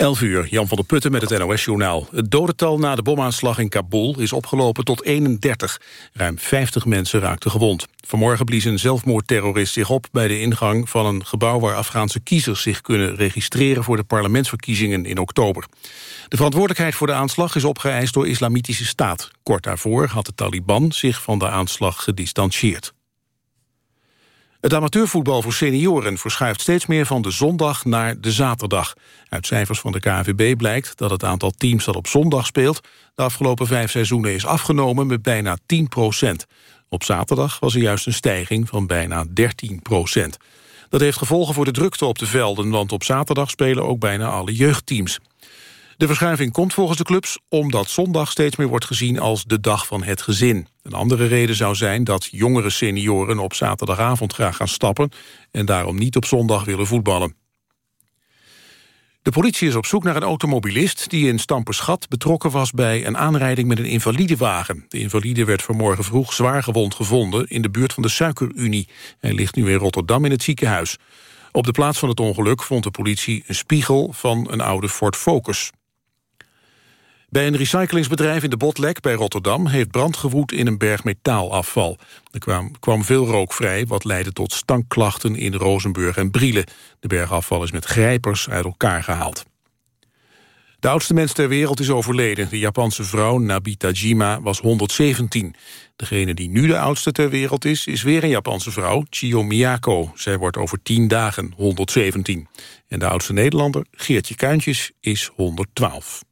11 uur, Jan van der Putten met het NOS-journaal. Het dodental na de bomaanslag in Kabul is opgelopen tot 31. Ruim 50 mensen raakten gewond. Vanmorgen blies een zelfmoordterrorist zich op bij de ingang van een gebouw waar Afghaanse kiezers zich kunnen registreren voor de parlementsverkiezingen in oktober. De verantwoordelijkheid voor de aanslag is opgeëist door Islamitische Staat. Kort daarvoor had de Taliban zich van de aanslag gedistanceerd. Het amateurvoetbal voor senioren verschuift steeds meer van de zondag naar de zaterdag. Uit cijfers van de KNVB blijkt dat het aantal teams dat op zondag speelt... de afgelopen vijf seizoenen is afgenomen met bijna 10 procent. Op zaterdag was er juist een stijging van bijna 13 procent. Dat heeft gevolgen voor de drukte op de velden... want op zaterdag spelen ook bijna alle jeugdteams. De verschuiving komt volgens de clubs omdat zondag steeds meer wordt gezien als de dag van het gezin. Een andere reden zou zijn dat jongere senioren op zaterdagavond graag gaan stappen en daarom niet op zondag willen voetballen. De politie is op zoek naar een automobilist die in Stamperschat betrokken was bij een aanrijding met een invalidewagen. De invalide werd vanmorgen vroeg zwaar gewond gevonden in de buurt van de Suikerunie. Hij ligt nu in Rotterdam in het ziekenhuis. Op de plaats van het ongeluk vond de politie een spiegel van een oude Ford Focus. Bij een recyclingsbedrijf in de Botlek bij Rotterdam... heeft brand gewoed in een berg metaalafval. Er kwam, kwam veel rook vrij, wat leidde tot stankklachten in Rozenburg en Brielen. De bergafval is met grijpers uit elkaar gehaald. De oudste mens ter wereld is overleden. De Japanse vrouw Nabita Jima was 117. Degene die nu de oudste ter wereld is, is weer een Japanse vrouw, Chiyo Miyako. Zij wordt over 10 dagen 117. En de oudste Nederlander, Geertje Kuintjes, is 112.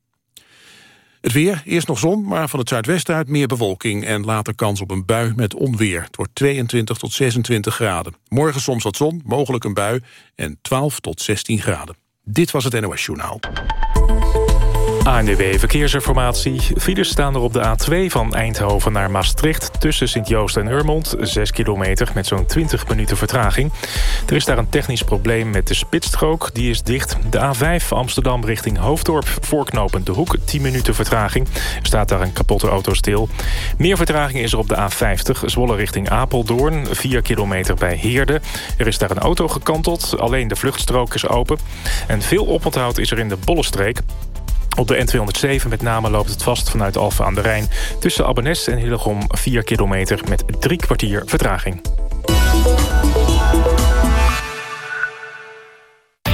Het weer, eerst nog zon, maar van het zuidwesten uit meer bewolking... en later kans op een bui met onweer. Het wordt 22 tot 26 graden. Morgen soms wat zon, mogelijk een bui en 12 tot 16 graden. Dit was het NOS Journaal. ANDW Verkeersinformatie. Files staan er op de A2 van Eindhoven naar Maastricht... tussen Sint-Joost en Urmond, 6 kilometer met zo'n 20 minuten vertraging. Er is daar een technisch probleem met de spitsstrook, die is dicht. De A5 Amsterdam richting Hoofddorp, voorknopend De Hoek, 10 minuten vertraging. Er staat daar een kapotte auto stil. Meer vertraging is er op de A50, Zwolle richting Apeldoorn... 4 kilometer bij Heerde. Er is daar een auto gekanteld, alleen de vluchtstrook is open. En veel oponthoud is er in de Bollestreek. Op de N207 met name loopt het vast vanuit Alphen aan de Rijn... tussen Abbenes en Hillegom 4 kilometer met drie kwartier vertraging.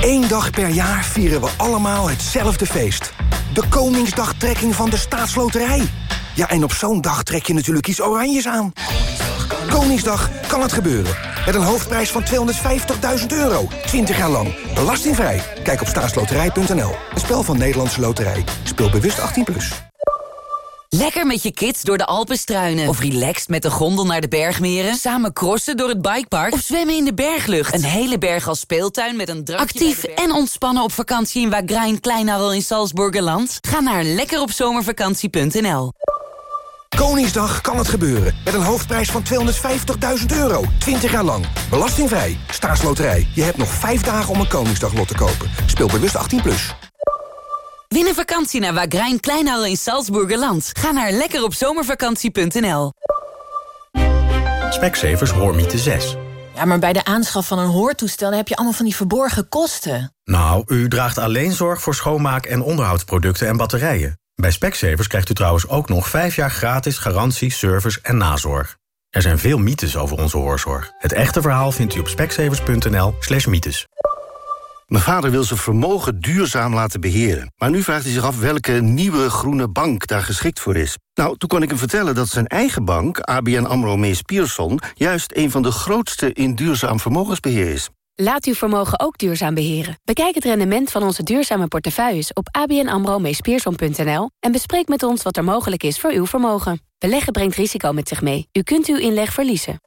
Eén dag per jaar vieren we allemaal hetzelfde feest. De Koningsdagtrekking van de Staatsloterij. Ja, en op zo'n dag trek je natuurlijk iets oranjes aan. Koningsdag kan het gebeuren. Met een hoofdprijs van 250.000 euro. 20 jaar lang. Belastingvrij. Kijk op staatsloterij.nl. Een spel van Nederlandse Loterij. Speel bewust 18+. Plus. Lekker met je kids door de Alpen struinen. Of relaxed met de gondel naar de bergmeren. Samen crossen door het bikepark. Of zwemmen in de berglucht. Een hele berg als speeltuin met een drankje Actief en ontspannen op vakantie in Wagrain Kleinarel in Salzburgerland. Ga naar lekkeropzomervakantie.nl Koningsdag kan het gebeuren. Met een hoofdprijs van 250.000 euro. 20 jaar lang. Belastingvrij. Staatsloterij. Je hebt nog 5 dagen om een Koningsdaglot te kopen. Speel bewust 18+. Plus. Win een vakantie naar Wagrain Kleinhal in Salzburgerland. Ga naar lekkeropzomervakantie.nl Specsavers Hoormiete 6. Ja, maar bij de aanschaf van een hoortoestel heb je allemaal van die verborgen kosten. Nou, u draagt alleen zorg voor schoonmaak- en onderhoudsproducten en batterijen. Bij Specsavers krijgt u trouwens ook nog 5 jaar gratis garantie, service en nazorg. Er zijn veel mythes over onze hoorzorg. Het echte verhaal vindt u op specsavers.nl slash mythes. Mijn vader wil zijn vermogen duurzaam laten beheren. Maar nu vraagt hij zich af welke nieuwe groene bank daar geschikt voor is. Nou, toen kon ik hem vertellen dat zijn eigen bank, ABN AMRO Mees Pierson... juist een van de grootste in duurzaam vermogensbeheer is. Laat uw vermogen ook duurzaam beheren. Bekijk het rendement van onze duurzame portefeuilles op abnamro en bespreek met ons wat er mogelijk is voor uw vermogen. Beleggen brengt risico met zich mee. U kunt uw inleg verliezen.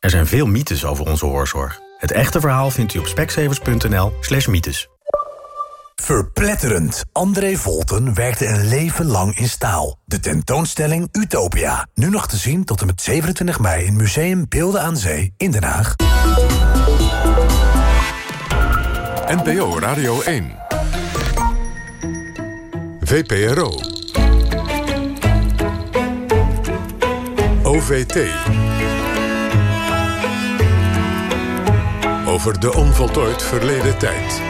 Er zijn veel mythes over onze hoorzorg. Het echte verhaal vindt u op speksevers.nl slash mythes. Verpletterend. André Volten werkte een leven lang in staal. De tentoonstelling Utopia. Nu nog te zien tot en met 27 mei in Museum Beelden aan Zee in Den Haag. NPO Radio 1. VPRO. OVT. Over de onvoltooid verleden tijd.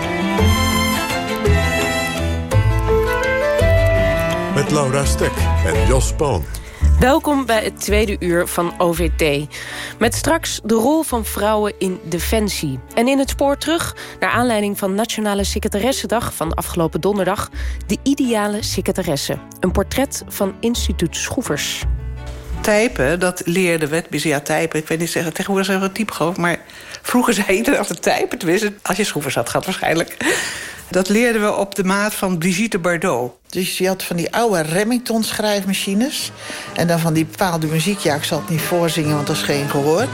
Met Laura Stek en Jos Poon. Welkom bij het tweede uur van OVT. Met straks de rol van vrouwen in Defensie. En in het spoor terug, naar aanleiding van Nationale Secretaressendag... van afgelopen donderdag, de ideale secretaresse. Een portret van instituut Schroevers. Typen, dat leerde we. Ja, typen, ik weet niet zeggen, tegenwoordig zeggen we typogroof... maar vroeger zei iedereen altijd typen. Tenminste, als je Schroevers had gehad waarschijnlijk. Dat leerden we op de maat van Brigitte Bardot. Dus je had van die oude Remington-schrijfmachines. En dan van die bepaalde muziek. Ja, ik zal het niet voorzingen, want dat is geen gehoor.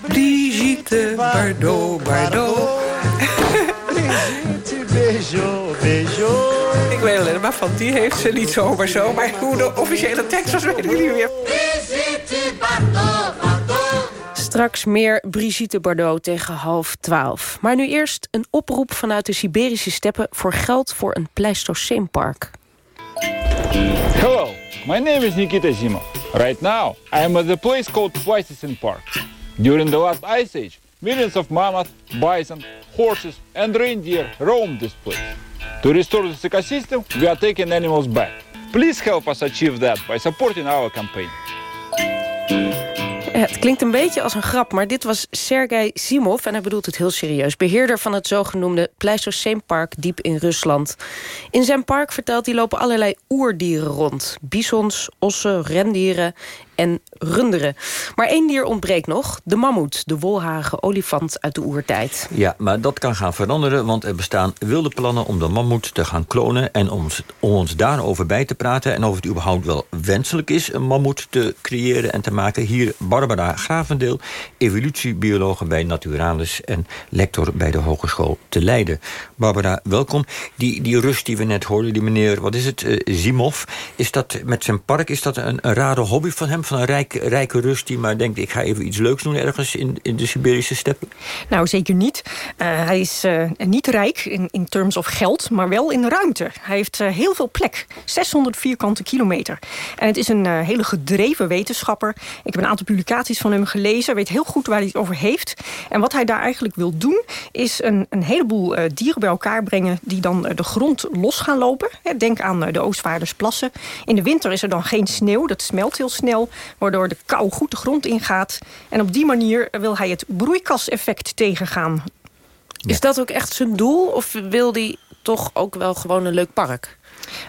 Brigitte Bardot, Bardot. Brigitte, bejo, bejo. Ik weet alleen maar van die heeft ze niet zomaar zo. Maar hoe de officiële tekst was, weet ik niet meer. Straks meer Brigitte Bardot tegen half twaalf. Maar nu eerst een oproep vanuit de Siberische steppen... voor geld voor een Pleistoceenpark. Hello, my name is Nikita Zimov. Right now, I am at the place called Pleistocene Park. During the last ice age, millions of mammoth, bison, horses and reindeer roamed this place. To restore this ecosystem, we are taking animals back. Please help us achieve that by supporting our campaign. Het klinkt een beetje als een grap, maar dit was Sergei Simov... en hij bedoelt het heel serieus. Beheerder van het zogenoemde Pleistoceenpark diep in Rusland. In zijn park, vertelt hij, lopen allerlei oerdieren rond. Bisons, ossen, rendieren en runderen. Maar één dier ontbreekt nog, de mammoet, de wolharige olifant uit de oertijd. Ja, maar dat kan gaan veranderen, want er bestaan wilde plannen om de mammoet te gaan klonen... en om, om ons daarover bij te praten en of het überhaupt wel wenselijk is... een mammoet te creëren en te maken. Hier Barbara Gravendeel, evolutiebiologe bij Naturalis... en lector bij de Hogeschool te Leiden. Barbara, welkom. Die, die rust die we net hoorden, die meneer, wat is het, uh, Zimov... is dat met zijn park, is dat een rare hobby van hem van een rijk, rijke rust... die maar denkt, ik ga even iets leuks doen ergens in, in de Siberische steppen? Nou, zeker niet. Uh, hij is uh, niet rijk in, in terms of geld, maar wel in ruimte. Hij heeft uh, heel veel plek, 600 vierkante kilometer. En het is een hele gedreven wetenschapper. Ik heb een aantal publicaties van hem gelezen. weet heel goed waar hij het over heeft. En wat hij daar eigenlijk wil doen... is een, een heleboel dieren bij elkaar brengen... die dan de grond los gaan lopen. Denk aan de Oostvaardersplassen. In de winter is er dan geen sneeuw, dat smelt heel snel waardoor de kou goed de grond ingaat. En op die manier wil hij het broeikaseffect tegengaan. Is dat ook echt zijn doel? Of wil hij toch ook wel gewoon een leuk park?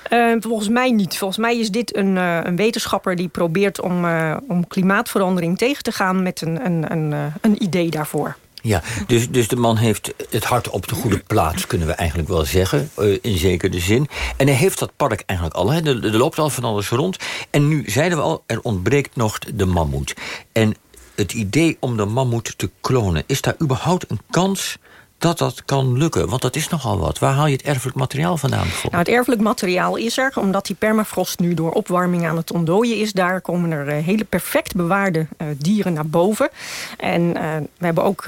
Uh, volgens mij niet. Volgens mij is dit een, uh, een wetenschapper die probeert om, uh, om klimaatverandering tegen te gaan met een, een, een, een idee daarvoor. Ja, dus, dus de man heeft het hart op de goede plaats, kunnen we eigenlijk wel zeggen. Uh, in zekere zin. En hij heeft dat park eigenlijk al. Hè. Er, er loopt al van alles rond. En nu zeiden we al, er ontbreekt nog de mammoet. En het idee om de mammoet te klonen... is daar überhaupt een kans dat dat kan lukken? Want dat is nogal wat. Waar haal je het erfelijk materiaal vandaan? Nou, het erfelijk materiaal is er. Omdat die permafrost nu door opwarming aan het ontdooien is... daar komen er uh, hele perfect bewaarde uh, dieren naar boven. En uh, we hebben ook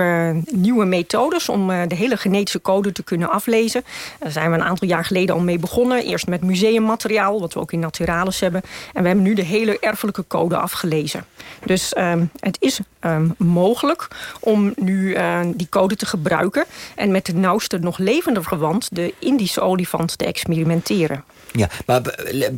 nieuwe methodes... om de hele genetische code te kunnen aflezen. Daar zijn we een aantal jaar geleden al mee begonnen. Eerst met museummateriaal, wat we ook in Naturalis hebben. En we hebben nu de hele erfelijke code afgelezen. Dus ehm, het is um, mogelijk om nu die code te gebruiken... En met de nauwste nog levende verwant, de Indische olifant, te experimenteren. Ja, maar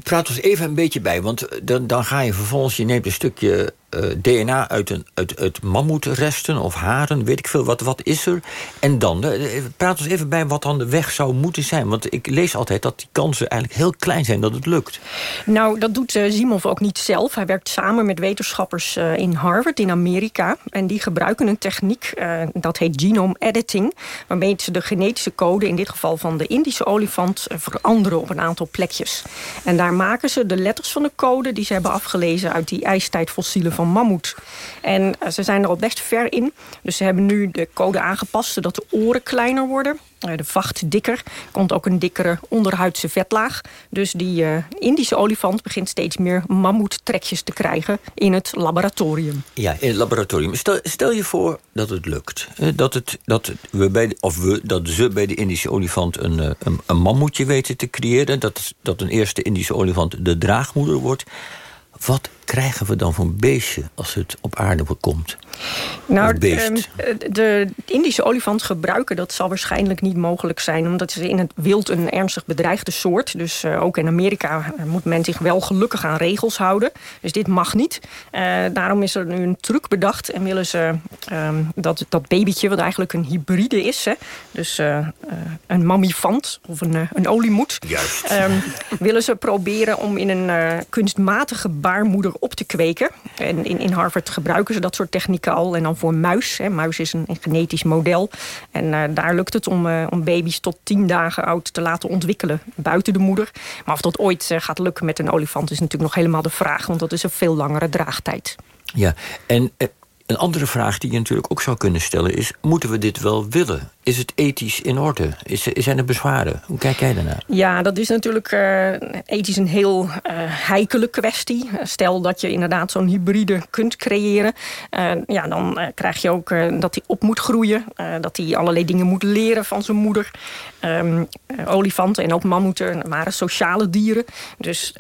praat ons even een beetje bij. Want dan, dan ga je vervolgens, je neemt een stukje eh, DNA uit, een, uit, mammoetresten of haren, weet ik veel, wat, wat is er? En dan, uh, praat ons even bij wat dan de weg zou moeten zijn. Want ik lees altijd dat die kansen eigenlijk heel klein zijn dat het lukt. Nou, dat doet uh, Simov ook niet zelf. Hij werkt samen met wetenschappers in Harvard in Amerika. En die gebruiken een techniek, dat heet genome editing... waarmee ze de genetische code, in dit geval van de Indische olifant... veranderen op een aantal plekjes. En daar maken ze de letters van de code... die ze hebben afgelezen uit die ijstijdfossielen van mammoet. En eh, ze zijn er al best ver in. Dus ze hebben nu de code aangepast... zodat de oren kleiner worden. Eh, de vacht dikker. Komt ook een dikkere onderhuidse vetlaag. Dus die uh, Indische olifant begint steeds meer mammoettrekjes te krijgen... in het laboratorium. Ja, in het laboratorium. Stel, stel je voor dat het lukt. Dat, het, dat, we bij of we, dat ze bij de Indische olifant een, een, een mammoetje weten te creëren. Dat, dat een eerste Indische olifant de draagmoeder wordt. Wat krijgen we dan voor een beestje als het op aarde komt? Nou, ehm, de Indische olifant gebruiken, dat zal waarschijnlijk niet mogelijk zijn. Omdat ze in het wild een ernstig bedreigde soort. Dus uh, ook in Amerika moet men zich wel gelukkig aan regels houden. Dus dit mag niet. Uh, daarom is er nu een truc bedacht. En willen ze um, dat, dat babytje, wat eigenlijk een hybride is. Hè, dus uh, een mammifant of een, een oliemoed. Juist. Um, willen ze proberen om in een kunstmatige baarmoeder op te kweken. En in, in Harvard gebruiken ze dat soort technieken al. En dan voor muis. Hè. Muis is een, een genetisch model. En uh, daar lukt het om, uh, om baby's tot tien dagen oud te laten ontwikkelen buiten de moeder. Maar of dat ooit uh, gaat lukken met een olifant is natuurlijk nog helemaal de vraag. Want dat is een veel langere draagtijd. Ja, en een andere vraag die je natuurlijk ook zou kunnen stellen is... moeten we dit wel willen? Is het ethisch in orde? Is, zijn er bezwaren? Hoe kijk jij daarnaar? Ja, dat is natuurlijk uh, ethisch een heel uh, heikele kwestie. Stel dat je inderdaad zo'n hybride kunt creëren. Ja, dan krijg je ook dat hij op moet groeien. dat hij allerlei dingen moet leren van zijn moeder. Um, olifanten en ook mammoeten waren sociale dieren. Dus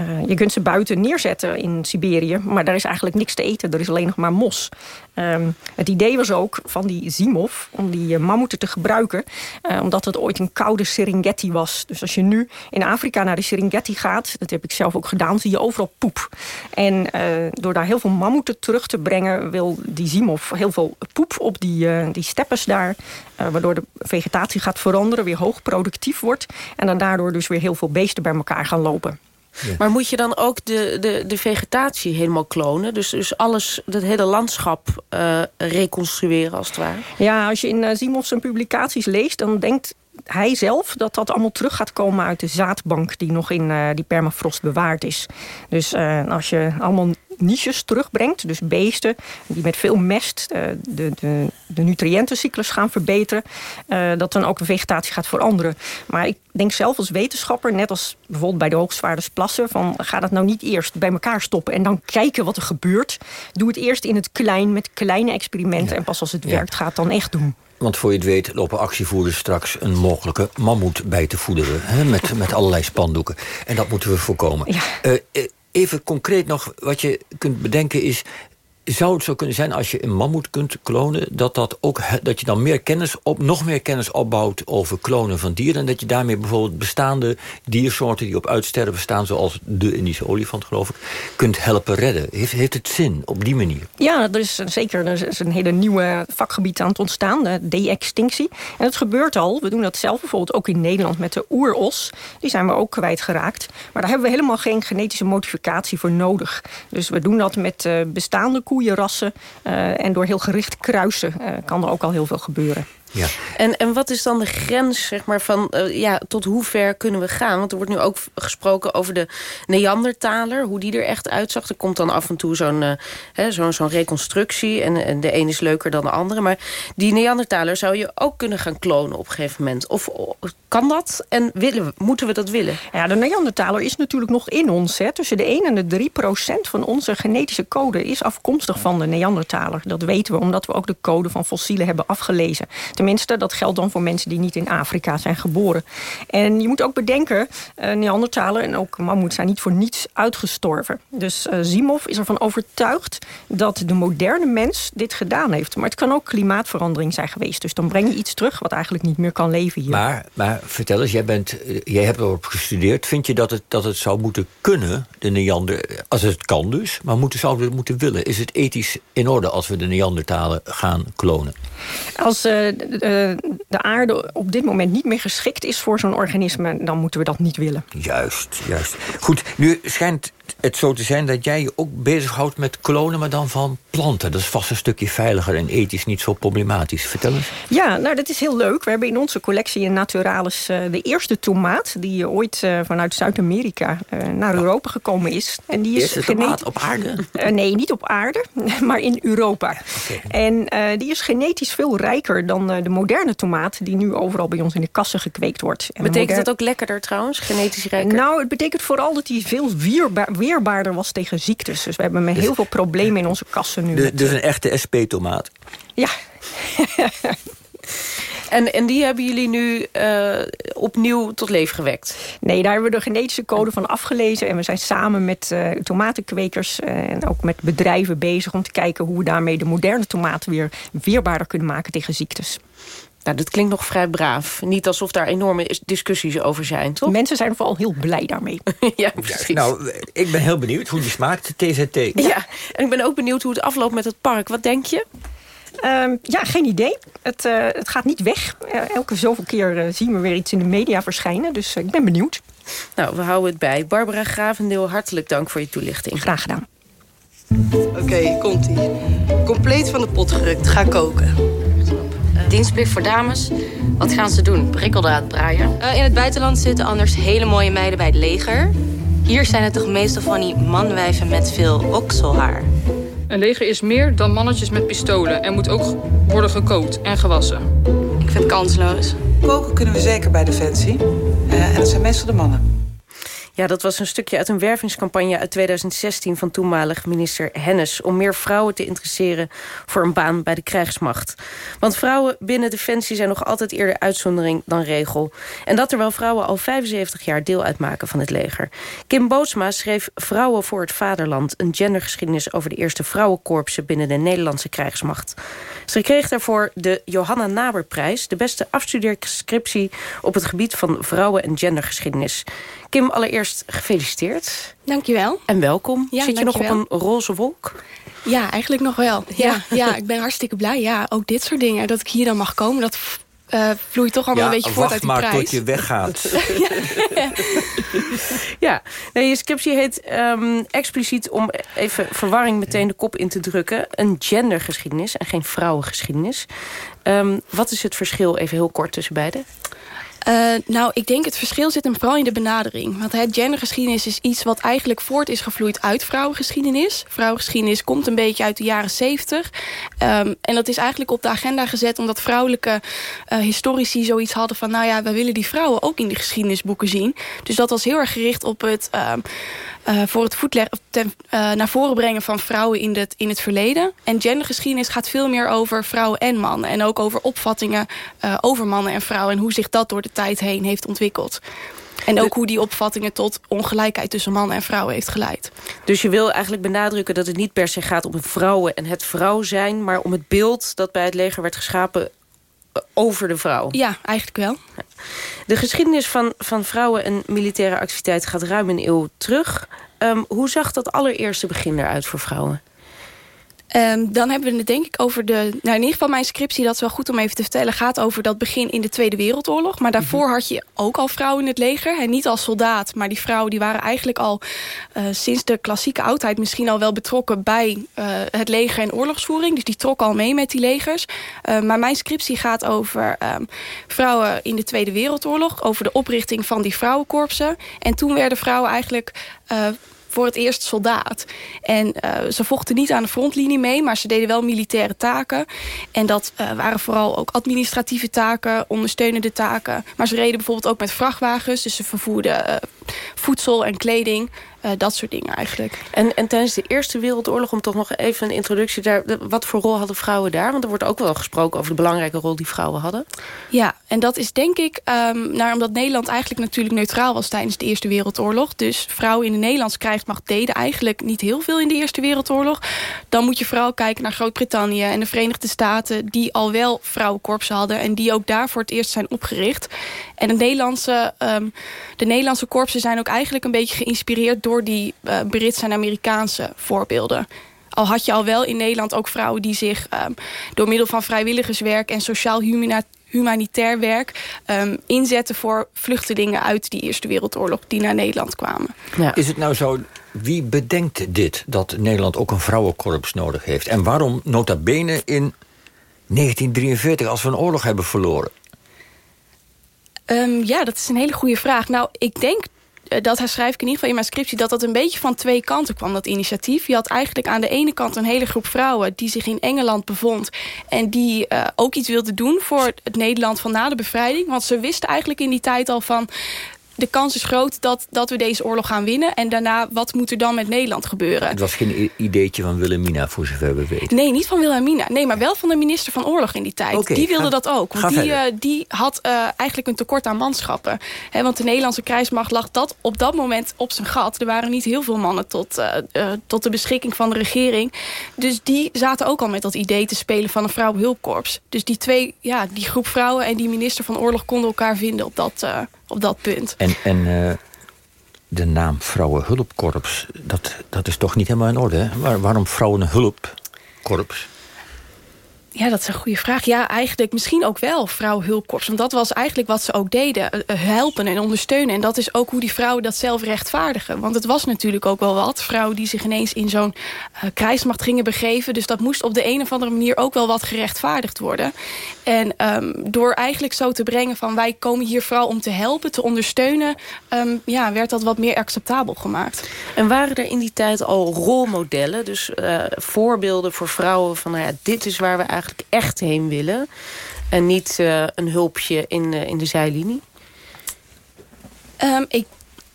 ehm, je kunt ze buiten neerzetten in Siberië. Maar daar is eigenlijk niks te eten. Er is alleen nog maar mos. Um, het idee was ook van die Zimov om die mammoeten te gebruiken. Uh, omdat het ooit een koude Serengeti was. Dus als je nu in Afrika naar de Serengeti gaat... dat heb ik zelf ook gedaan, zie je overal poep. En door daar heel veel mammoeten terug te brengen... wil die Zimov heel veel poep op die, die steppes daar... waardoor de vegetatie gaat veranderen, weer hoog productief wordt... en dan daardoor dus weer heel veel beesten bij elkaar gaan lopen. Ja. Maar moet je dan ook de, de, de vegetatie helemaal klonen? Dus, dus alles, het hele landschap uh, reconstrueren als het ware? Ja, als je in uh, Simons zijn publicaties leest... dan denkt hij zelf dat dat allemaal terug gaat komen uit de zaadbank... die nog in uh, die permafrost bewaard is. Dus als je allemaal niches terugbrengt. Dus beesten die met veel mest uh, de, de, de nutriëntencyclus gaan verbeteren. Uh, dat dan ook de vegetatie gaat veranderen. Maar ik denk zelf als wetenschapper, net als bijvoorbeeld bij de hoogzwaardersplassen... van ga dat nou niet eerst bij elkaar stoppen en dan kijken wat er gebeurt. Doe het eerst in het klein met kleine experimenten. Ja. En pas als het ja. werkt gaat dan echt doen. Want voor je het weet lopen actievoerders straks een mogelijke mammoet bij te voederen. Hè, met, met allerlei spandoeken. En dat moeten we voorkomen. Ja. Uh, even concreet nog, wat je kunt bedenken is... zou het zo kunnen zijn als je een mammoet kunt klonen... dat, dat, ook, dat je dan meer kennis op, nog meer kennis opbouwt over klonen van dieren... en dat je daarmee bijvoorbeeld bestaande diersoorten... die op uitsterven staan, zoals de Indische olifant geloof ik... kunt helpen redden. Heeft, het zin op die manier? Ja, er is zeker er een hele nieuwe vakgebied aan het ontstaan. De de-extinctie. En het gebeurt al. We doen dat zelf bijvoorbeeld ook in Nederland met de oeros. Die zijn we ook kwijtgeraakt. Maar daar hebben we helemaal geen genetische modificatie voor nodig. Dus we doen dat met uh, bestaande koeienrassen. Uh, en door heel gericht kruisen uh, kan er ook al heel veel gebeuren. Ja. En, en wat is dan de grens zeg maar, van uh, ja, tot hoe ver kunnen we gaan? Want er wordt nu ook gesproken over de Neandertaler, hoe die er echt uitzag. Er komt dan af en toe zo'n uh, zo'n zo'n reconstructie en, en de een is leuker dan de andere. Maar die Neandertaler zou je ook kunnen gaan klonen op een gegeven moment. Of kan dat en willen we, moeten we dat willen? Ja, de Neandertaler is natuurlijk nog in ons. Hè. Tussen de 1 en de 3 procent van onze genetische code is afkomstig van de Neandertaler. Dat weten we omdat we ook de code van fossielen hebben afgelezen. Tenminste, dat geldt dan voor mensen die niet in Afrika zijn geboren. En je moet ook bedenken, uh, Neandertaler en ook mammoet zijn niet voor niets uitgestorven. Dus uh, Zimov is ervan overtuigd dat de moderne mens dit gedaan heeft. Maar het kan ook klimaatverandering zijn geweest. Dus dan breng je iets terug wat eigenlijk niet meer kan leven hier. Maar, maar vertel eens, jij, bent, jij hebt erop gestudeerd. Vind je dat het, dat het zou moeten kunnen, de Neander, als het kan dus... maar moeten, zouden we het moeten willen? Is het ethisch in orde als we de Neandertalen gaan klonen? Als uh, de, de aarde op dit moment niet meer geschikt is voor zo'n organisme... dan moeten we dat niet willen. Juist, juist. Goed, nu schijnt het zo te zijn dat jij je ook bezighoudt met klonen... maar dan van planten. Dat is vast een stukje veiliger en ethisch niet zo problematisch. Vertel eens. Ja, nou dat is heel leuk. We hebben in onze collectie in Naturalis uh, de eerste tomaat... die ooit uh, vanuit Zuid-Amerika uh, naar Europa gekomen is. En die is tomaat op aarde? nee, niet op aarde, maar in Europa. Okay. En die is genetisch veel rijker dan de moderne tomaat... die nu overal bij ons in de kassen gekweekt wordt. En betekent moderne... dat ook lekkerder trouwens, genetisch rijker? Nou, het betekent vooral dat die veel weerbaar, weerbaarder was tegen ziektes. Dus we hebben met heel veel problemen in onze kassen nu. Dus, dus een echte SP-tomaat? Ja. En, en die hebben jullie nu uh, opnieuw tot leven gewekt? Nee, daar hebben we de genetische code van afgelezen. En we zijn samen met uh, tomatenkwekers en ook met bedrijven bezig... om te kijken hoe we daarmee de moderne tomaten weer weerbaarder kunnen maken tegen ziektes. Nou, dat klinkt nog vrij braaf. Niet alsof daar enorme discussies over zijn, toch? Mensen zijn vooral heel blij daarmee. ja, precies. nou, ik ben heel benieuwd hoe die smaakt, TZT. Ja. ja, en ik ben ook benieuwd hoe het afloopt met het park. Wat denk je? Um, ja, geen idee. Het, uh, het gaat niet weg. Uh, elke zoveel keer uh, zien we weer iets in de media verschijnen. Dus ik ben benieuwd. Nou, we houden het bij. Barbara Gravendeel, hartelijk dank voor je toelichting. Graag gedaan. Oké, okay, komt-ie. Compleet van de pot gerukt. Ga koken. Dienstplicht voor dames. Wat gaan ze doen? Prikkeldraad draaien? Uh, in het buitenland zitten anders hele mooie meiden bij het leger. Hier zijn het toch meestal van die manwijven met veel okselhaar. Een leger is meer dan mannetjes met pistolen en moet ook worden gekookt en gewassen. Ik vind het kansloos. Koken kunnen we zeker bij Defensie. Uh, en dat zijn meestal de mannen. Ja, dat was een stukje uit een wervingscampagne uit 2016 van toenmalig minister Hennis... om meer vrouwen te interesseren voor een baan bij de krijgsmacht. Want vrouwen binnen Defensie zijn nog altijd eerder uitzondering dan regel. En dat terwijl vrouwen al 75 jaar deel uitmaken van het leger. Kim Bootsma schreef Vrouwen voor het Vaderland... een gendergeschiedenis over de eerste vrouwenkorpsen binnen de Nederlandse krijgsmacht. Ze kreeg daarvoor de Johanna Naberprijs... de beste afstudeerscriptie op het gebied van vrouwen- en gendergeschiedenis. Kim, allereerst gefeliciteerd. Dankjewel. En welkom. Ja, Zit je nog op een roze wolk? Ja, eigenlijk nog wel. Ja, ja, ik ben hartstikke blij. Ja, ook dit soort dingen. Dat ik hier dan mag komen, dat uh, vloeit toch allemaal ja, een beetje voort uit die maar prijs. tot je weggaat. ja, nee, je scriptie heet um, expliciet, om even verwarring meteen de kop in te drukken... een gendergeschiedenis en geen vrouwengeschiedenis. Um, wat is het verschil, even heel kort tussen beiden? Uh, nou, ik denk het verschil zit hem vooral in de benadering. Want het gendergeschiedenis is iets wat eigenlijk voort is gevloeid uit vrouwengeschiedenis. Vrouwengeschiedenis komt een beetje uit de jaren zeventig. Um, en dat is eigenlijk op de agenda gezet omdat vrouwelijke uh, historici zoiets hadden van... nou ja, we willen die vrouwen ook in de geschiedenisboeken zien. Dus dat was heel erg gericht op het... Um, uh, voor het voetleggen, ten, uh, naar voren brengen van vrouwen in het, in het verleden. En gendergeschiedenis gaat veel meer over vrouwen en mannen. En ook over opvattingen uh, over mannen en vrouwen. En hoe zich dat door de tijd heen heeft ontwikkeld. En ook hoe die opvattingen tot ongelijkheid tussen mannen en vrouwen heeft geleid. Dus je wil eigenlijk benadrukken dat het niet per se gaat om vrouwen en het vrouw zijn... maar om het beeld dat bij het leger werd geschapen over de vrouw. Ja, eigenlijk wel. De geschiedenis van, van vrouwen en militaire activiteit gaat ruim een eeuw terug. Um, hoe zag dat allereerste begin eruit voor vrouwen? Um, dan hebben we het denk ik over de... Nou, in ieder geval mijn scriptie, dat is wel goed om even te vertellen... gaat over dat begin in de Tweede Wereldoorlog. Maar daarvoor had je ook al vrouwen in het leger. En niet als soldaat, maar die vrouwen die waren eigenlijk al... Uh, sinds de klassieke oudheid misschien al wel betrokken... bij uh, het leger en oorlogsvoering. Dus die trokken al mee met die legers. Uh, maar mijn scriptie gaat over um, vrouwen in de Tweede Wereldoorlog. Over de oprichting van die vrouwenkorpsen. En toen werden vrouwen eigenlijk voor het eerst soldaat. En uh, ze vochten niet aan de frontlinie mee, maar ze deden wel militaire taken. En dat uh, waren vooral ook administratieve taken, ondersteunende taken. Maar ze reden bijvoorbeeld ook met vrachtwagens, dus ze vervoerden uh, voedsel en kleding. Uh, dat soort dingen eigenlijk. En, en tijdens de Eerste Wereldoorlog, om toch nog even een introductie daar... wat voor rol hadden vrouwen daar? Want er wordt ook wel gesproken over de belangrijke rol die vrouwen hadden. Ja, en dat is denk ik... Um, nou, omdat Nederland eigenlijk natuurlijk neutraal was tijdens de Eerste Wereldoorlog. Dus vrouwen in de Nederlandse krijgsmacht deden eigenlijk niet heel veel in de Eerste Wereldoorlog. Dan moet je vooral kijken naar Groot-Brittannië en de Verenigde Staten... die al wel vrouwenkorpsen hadden en die ook daar voor het eerst zijn opgericht. En de Nederlandse, um, de Nederlandse korpsen zijn ook eigenlijk een beetje geïnspireerd... door die uh, Britse en Amerikaanse voorbeelden. Al had je al wel in Nederland ook vrouwen die zich um, door middel van vrijwilligerswerk... en sociaal humanitair werk um, inzetten voor vluchtelingen uit die Eerste Wereldoorlog... die naar Nederland kwamen. Ja. Is het nou zo, wie bedenkt dit, dat Nederland ook een vrouwenkorps nodig heeft? En waarom nota bene in 1943 als we een oorlog hebben verloren? Um, ja, dat is een hele goede vraag. Nou, ik denk dat schrijf ik in ieder geval in mijn scriptie... dat dat een beetje van twee kanten kwam, dat initiatief. Je had eigenlijk aan de ene kant een hele groep vrouwen... die zich in Engeland bevond... en die uh, ook iets wilden doen voor het Nederland van na de bevrijding. Want ze wisten eigenlijk in die tijd al van de kans is groot dat, dat we deze oorlog gaan winnen. En daarna, wat moet er dan met Nederland gebeuren? Het was geen ideetje van Wilhelmina, voor zover we weten. Nee, niet van Wilhelmina. Nee, maar wel van de minister van Oorlog in die tijd. Die wilde ga- dat ook. Want die, eh, die had eh, eigenlijk een tekort aan manschappen. Hè, want de Nederlandse krijgsmacht lag dat op dat moment op zijn gat. Er waren niet heel veel mannen tot, eh, tot de beschikking van de regering. Dus die zaten ook al met dat idee te spelen van een vrouwenhulpkorps. Dus die twee, ja, die groep vrouwen en die minister van Oorlog konden elkaar vinden op dat, op dat punt. En, en eh, de naam Vrouwenhulpkorps, dat, dat is toch niet helemaal in orde, hè? Waar, waarom Vrouwenhulpkorps? Ja, dat is een goede vraag. Ja, eigenlijk misschien ook wel vrouwenhulpkorps. Want dat was eigenlijk wat ze ook deden. eh, eh, helpen en ondersteunen. En dat is ook hoe die vrouwen dat zelf rechtvaardigen. Want het was natuurlijk ook wel wat. Vrouwen die zich ineens in zo'n eh, krijgsmacht gingen begeven. Dus dat moest op de een of andere manier ook wel wat gerechtvaardigd worden. En ehm, door eigenlijk zo te brengen van... wij komen hier vooral om te helpen, te ondersteunen... ehm, ja, werd dat wat meer acceptabel gemaakt. En waren er in die tijd al rolmodellen? Dus voorbeelden voor vrouwen van... Nou ja, dit is waar we eigenlijk echt heen willen. En niet eh, een hulpje in, eh, in de zijlinie? Ehm, ik,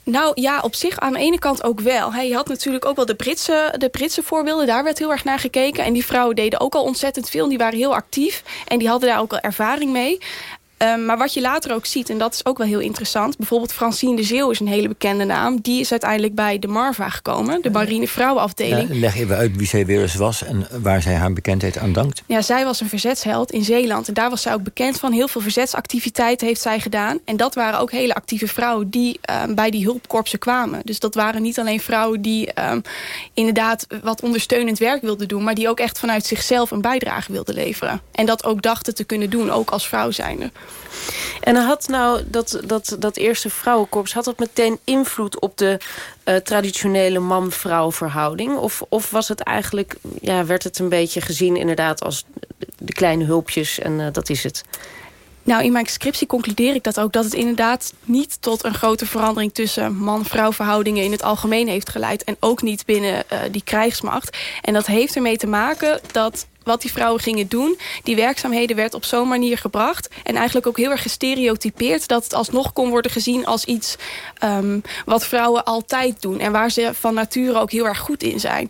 nou ja, op zich aan de ene kant ook wel. Je had natuurlijk ook wel de Britse, de Britse voorbeelden. Daar werd heel erg naar gekeken. En die vrouwen deden ook al ontzettend veel. Die waren heel actief. En die hadden daar ook al ervaring mee. Ehm, maar wat je later ook ziet, en dat is ook wel heel interessant... bijvoorbeeld Francine de Zeeuw is een hele bekende naam. Die is uiteindelijk bij de Marva gekomen. De marine vrouwenafdeling. Ja, leg even uit wie zij weer eens was en waar zij haar bekendheid aan dankt. Ja, zij was een verzetsheld in Zeeland. En daar was zij ook bekend van. Heel veel verzetsactiviteiten heeft zij gedaan. En dat waren ook hele actieve vrouwen die ehm, bij die hulpkorpsen kwamen. Dus dat waren niet alleen vrouwen die ehm, inderdaad wat ondersteunend werk wilden doen... maar die ook echt vanuit zichzelf een bijdrage wilden leveren. En dat ook dachten te kunnen doen, ook als vrouw zijnde. En had nou dat, dat, dat eerste vrouwenkorps... had dat meteen invloed op de eh, traditionele man-vrouw verhouding? Of, of was het eigenlijk, ja, werd het een beetje gezien inderdaad als de kleine hulpjes en eh, dat is het? Nou, in mijn scriptie concludeer ik dat ook... dat het inderdaad niet tot een grote verandering... tussen man-vrouw verhoudingen in het algemeen heeft geleid. En ook niet binnen eh, die krijgsmacht. En dat heeft ermee te maken dat wat die vrouwen gingen doen... die werkzaamheden werd op zo'n manier gebracht... en eigenlijk ook heel erg gestereotypeerd... dat het alsnog kon worden gezien als iets ehm, wat vrouwen altijd doen... en waar ze van nature ook heel erg goed in zijn.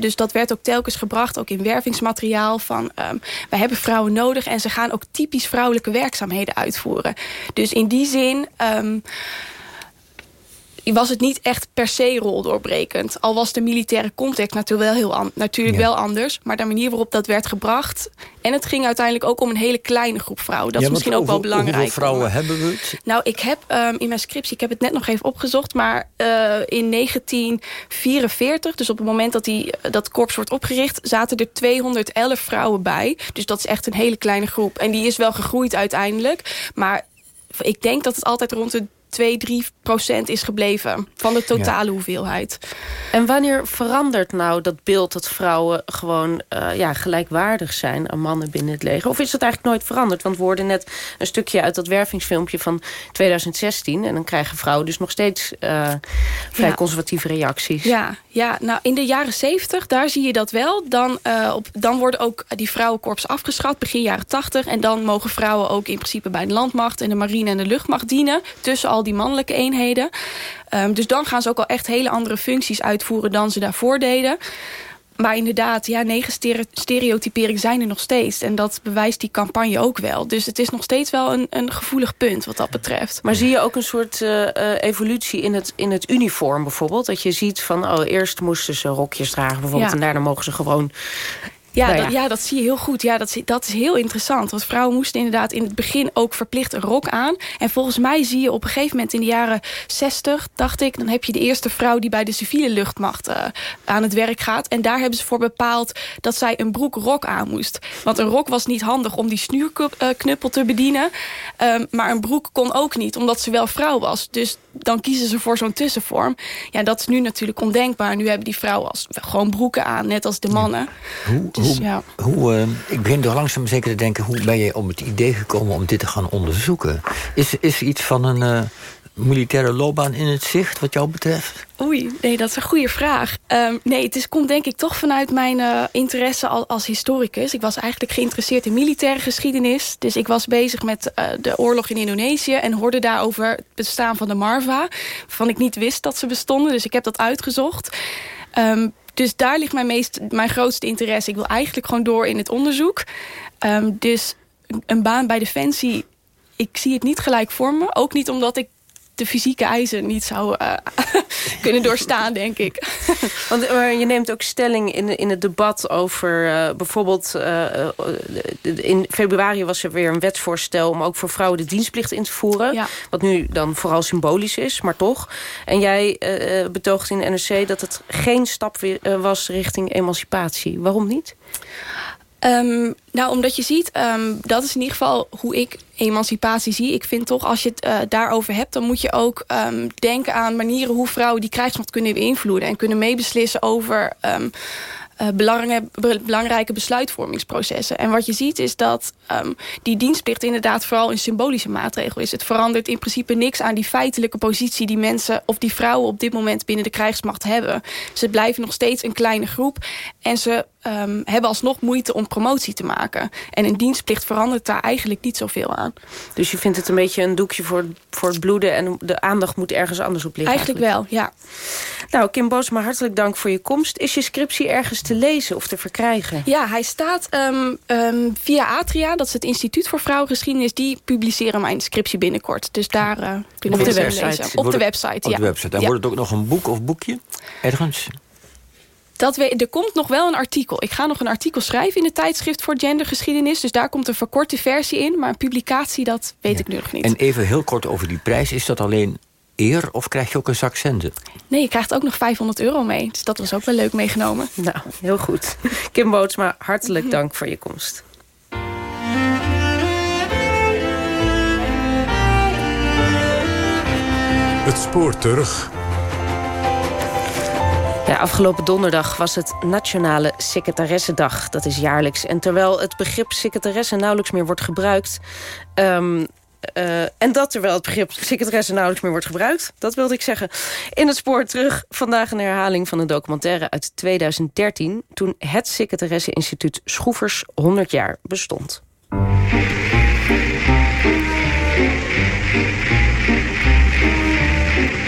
Dus dat werd ook telkens gebracht, ook in wervingsmateriaal... van ehm, wij hebben vrouwen nodig... en ze gaan ook typisch vrouwelijke werkzaamheden uitvoeren. Dus in die zin... ehm, was het niet echt per se roldoorbrekend. Al was de militaire context natuurlijk wel, heel an- natuurlijk wel anders. Maar de manier waarop dat werd gebracht... en het ging uiteindelijk ook om een hele kleine groep vrouwen. Dat Ja, is misschien ook wel belangrijk. Hoeveel vrouwen hebben we het? Nou, ik heb ehm, in mijn scriptie, ik heb het net nog even opgezocht... maar eh, in 1944, dus op het moment dat die, dat korps wordt opgericht... zaten er 211 vrouwen bij. Dus dat is echt een hele kleine groep. En die is wel gegroeid uiteindelijk. Maar ik denk dat het altijd rond de 2, 3 procent is gebleven... van de totale hoeveelheid. En wanneer verandert nou dat beeld dat vrouwen gewoon eh, ja, gelijkwaardig zijn aan mannen binnen het leger? Of is dat eigenlijk nooit veranderd? Want we hoorden net een stukje uit dat wervingsfilmpje van 2016. En dan krijgen vrouwen dus nog steeds eh, vrij Ja. conservatieve reacties. Ja, ja, nou in de jaren 70, daar zie je dat wel. Dan, eh, op, dan worden ook die vrouwenkorps afgeschaft, begin jaren 80. En dan mogen vrouwen ook in principe bij de landmacht... en de marine en de luchtmacht dienen. Tussen al die mannelijke eenheden. Ehm, dus dan gaan ze ook al echt hele andere functies uitvoeren... dan ze daarvoor deden. Maar inderdaad, ja, negen stere- stereotypering zijn er nog steeds. En dat bewijst die campagne ook wel. Dus het is nog steeds wel een, een gevoelig punt wat dat betreft. Maar zie je ook een soort eh, eh, evolutie in het, in het uniform bijvoorbeeld? Dat je ziet van, oh, eerst moesten ze rokjes dragen bijvoorbeeld... Ja. en daarna mogen ze gewoon... Ja, Nou dat, ja, dat zie je heel goed. Ja, dat, is- dat is heel interessant. Want vrouwen moesten inderdaad in het begin ook verplicht een rok aan. En volgens mij zie je op een gegeven moment in de jaren 60, dacht ik... dan heb je de eerste vrouw die bij de civiele luchtmacht eh, aan het werk gaat. En daar hebben ze voor bepaald dat zij een broek-rok aan moest. Want een rok was niet handig om die snuurknuppel te bedienen. Ehm, maar een broek kon ook niet, omdat ze wel vrouw was. Dus dan kiezen ze voor zo'n tussenvorm. Ja, dat is nu natuurlijk ondenkbaar. Nu hebben die vrouwen als, gewoon broeken aan, net als de mannen. Hoe, Dus hoe, ja. hoe, eh, ik begin toch langzaam zeker te denken... hoe ben je op het idee gekomen om dit te gaan onderzoeken? Is, is er iets van een, eh, militaire loopbaan in het zicht wat jou betreft? Oei, nee, dat is een goede vraag. Ehm, nee, het is, komt denk ik toch vanuit mijn uh, interesse als, als, historicus. Ik was eigenlijk geïnteresseerd in militaire geschiedenis. Dus ik was bezig met uh, de oorlog in Indonesië... en hoorde daarover het bestaan van de Marva... waarvan ik niet wist dat ze bestonden. Dus ik heb dat uitgezocht. Um, dus daar ligt mijn, meest, mijn grootste interesse. Ik wil eigenlijk gewoon door in het onderzoek. Um, dus een baan bij Defensie ik zie het niet gelijk voor me. Ook niet omdat ik de fysieke eisen niet zou uh, kunnen doorstaan, denk ik. Want je neemt ook stelling in, in het debat over uh, bijvoorbeeld... in februari was er weer een wetsvoorstel... om ook voor vrouwen de dienstplicht in te voeren. Ja. Wat nu dan vooral symbolisch is, maar toch. En jij betoogt in de NRC dat het geen stap was richting emancipatie. Waarom niet? Um, nou, omdat je ziet, um, dat is in ieder geval hoe ik emancipatie zie. Ik vind toch, als je het uh, daarover hebt... dan moet je ook um, denken aan manieren hoe vrouwen die krijgsmacht kunnen beïnvloeden... en kunnen meebeslissen over uh, belangrijke besluitvormingsprocessen. En wat je ziet is dat die dienstplicht inderdaad vooral een symbolische maatregel is. Het verandert in principe niks aan die feitelijke positie die mensen of die vrouwen op dit moment binnen de krijgsmacht hebben. Ze blijven nog steeds een kleine groep en ze um, hebben alsnog moeite om promotie te maken. En een dienstplicht verandert daar eigenlijk niet zoveel aan. Dus je vindt het een beetje een doekje voor, voor het bloeden en de aandacht moet ergens anders op liggen? Eigenlijk, eigenlijk. wel, ja. Nou, Kim Boosma, hartelijk dank voor je komst. Is je scriptie ergens te lezen of te verkrijgen? Ja, hij staat um, um, via Atria, dat is het Instituut voor Vrouwengeschiedenis. Die publiceren mijn scriptie binnenkort. Dus daar uh, kunnen we het lezen. Op de website, ja. Op de website. En ja. wordt het ook nog een boek of boekje? Ergens? Dat we, er komt nog wel een artikel. Ik ga nog een artikel schrijven in het tijdschrift voor gendergeschiedenis. Dus daar komt een verkorte versie in. Maar een publicatie, dat weet ja. ik nu nog niet. En even heel kort over die prijs. Is dat alleen eer of krijg je ook een zak centen? Nee, je krijgt ook nog 500 euro mee. Dus dat was ook wel leuk meegenomen. Nou, heel goed. Kim Bootsma, hartelijk dank voor je komst. Het spoor terug. Afgelopen donderdag was het Nationale Secretaressendag. Dat is jaarlijks. En terwijl het begrip secretaresse nauwelijks meer wordt gebruikt... Um, uh, en dat terwijl het begrip secretaresse nauwelijks meer wordt gebruikt. Dat wilde ik zeggen. In het spoor terug vandaag een herhaling van een documentaire uit 2013... toen het Secretaresse-instituut Schroevers 100 jaar bestond.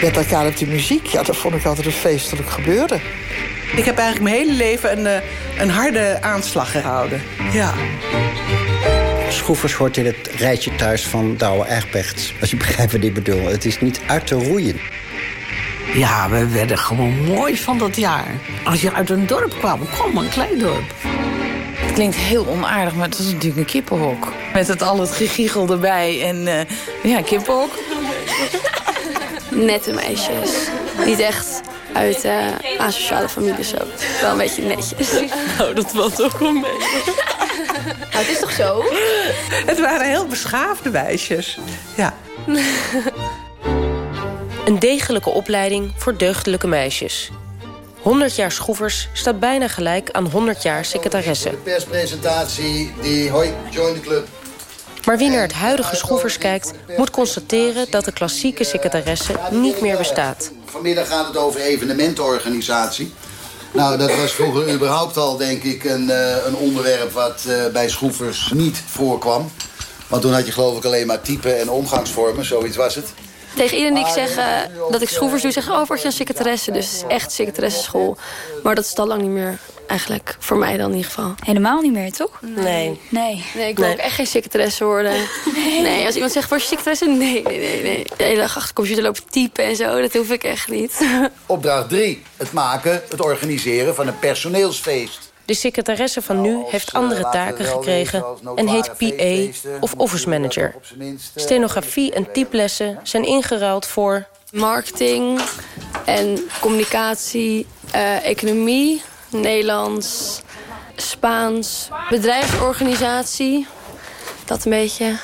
Met elkaar op die muziek, ja, dat vond ik altijd een feestelijk gebeuren. Ik heb eigenlijk mijn hele leven een, een harde aanslag gehouden. Ja. Schroevers hoort in het rijtje thuis van Douwe Egberts. Als je begrijpt wat ik bedoel. Het is niet uit te roeien. Ja, we werden gewoon mooi van dat jaar. Als je uit een dorp kwam, kom een klein dorp. Het klinkt heel onaardig, maar het was natuurlijk een kippenhok. Met het al het gegiegel erbij en uh, ja, kippenhok. Nette meisjes. Niet echt uit uh, asociale families ook. Wel een beetje netjes. Nou, dat valt ook wel mee. Nou, het is toch zo? Het waren heel beschaafde meisjes. Ja. Een degelijke opleiding voor deugdelijke meisjes. 100 jaar schroevers staat bijna gelijk aan 100 jaar secretaresse. De perspresentatie, die hoi, join the club. Maar wie naar het huidige schroevers kijkt... moet constateren dat de klassieke secretaresse niet meer bestaat. Vanmiddag gaat het over evenementenorganisatie. Nou, dat was vroeger überhaupt al, denk ik, een, uh, een onderwerp... wat uh, bij schroevers niet voorkwam. Want toen had je geloof ik alleen maar typen en omgangsvormen, zoiets was het. Tegen iedereen die ik zeg uh, dat ik schroevers doe, zeggen... oh, word je een secretaresse, dus het is echt secretaresseschool. Maar dat is al lang niet meer eigenlijk. Voor mij dan in ieder geval. Helemaal niet meer, toch? Nee. Nee, nee ik wil nee. ook echt geen secretaresse worden. Nee. nee. als iemand zegt, word je secretaresse? Nee, nee, nee. nee. De hele dag achter de computer lopen typen en zo, dat hoef ik echt niet. Opdracht 3. Het maken, het organiseren van een personeelsfeest. De secretaresse van nu heeft andere taken gekregen en heet PA of office manager. Stenografie en typlessen zijn ingeruild voor... Marketing en communicatie, uh, economie, Nederlands, Spaans, bedrijfsorganisatie. Dat een beetje.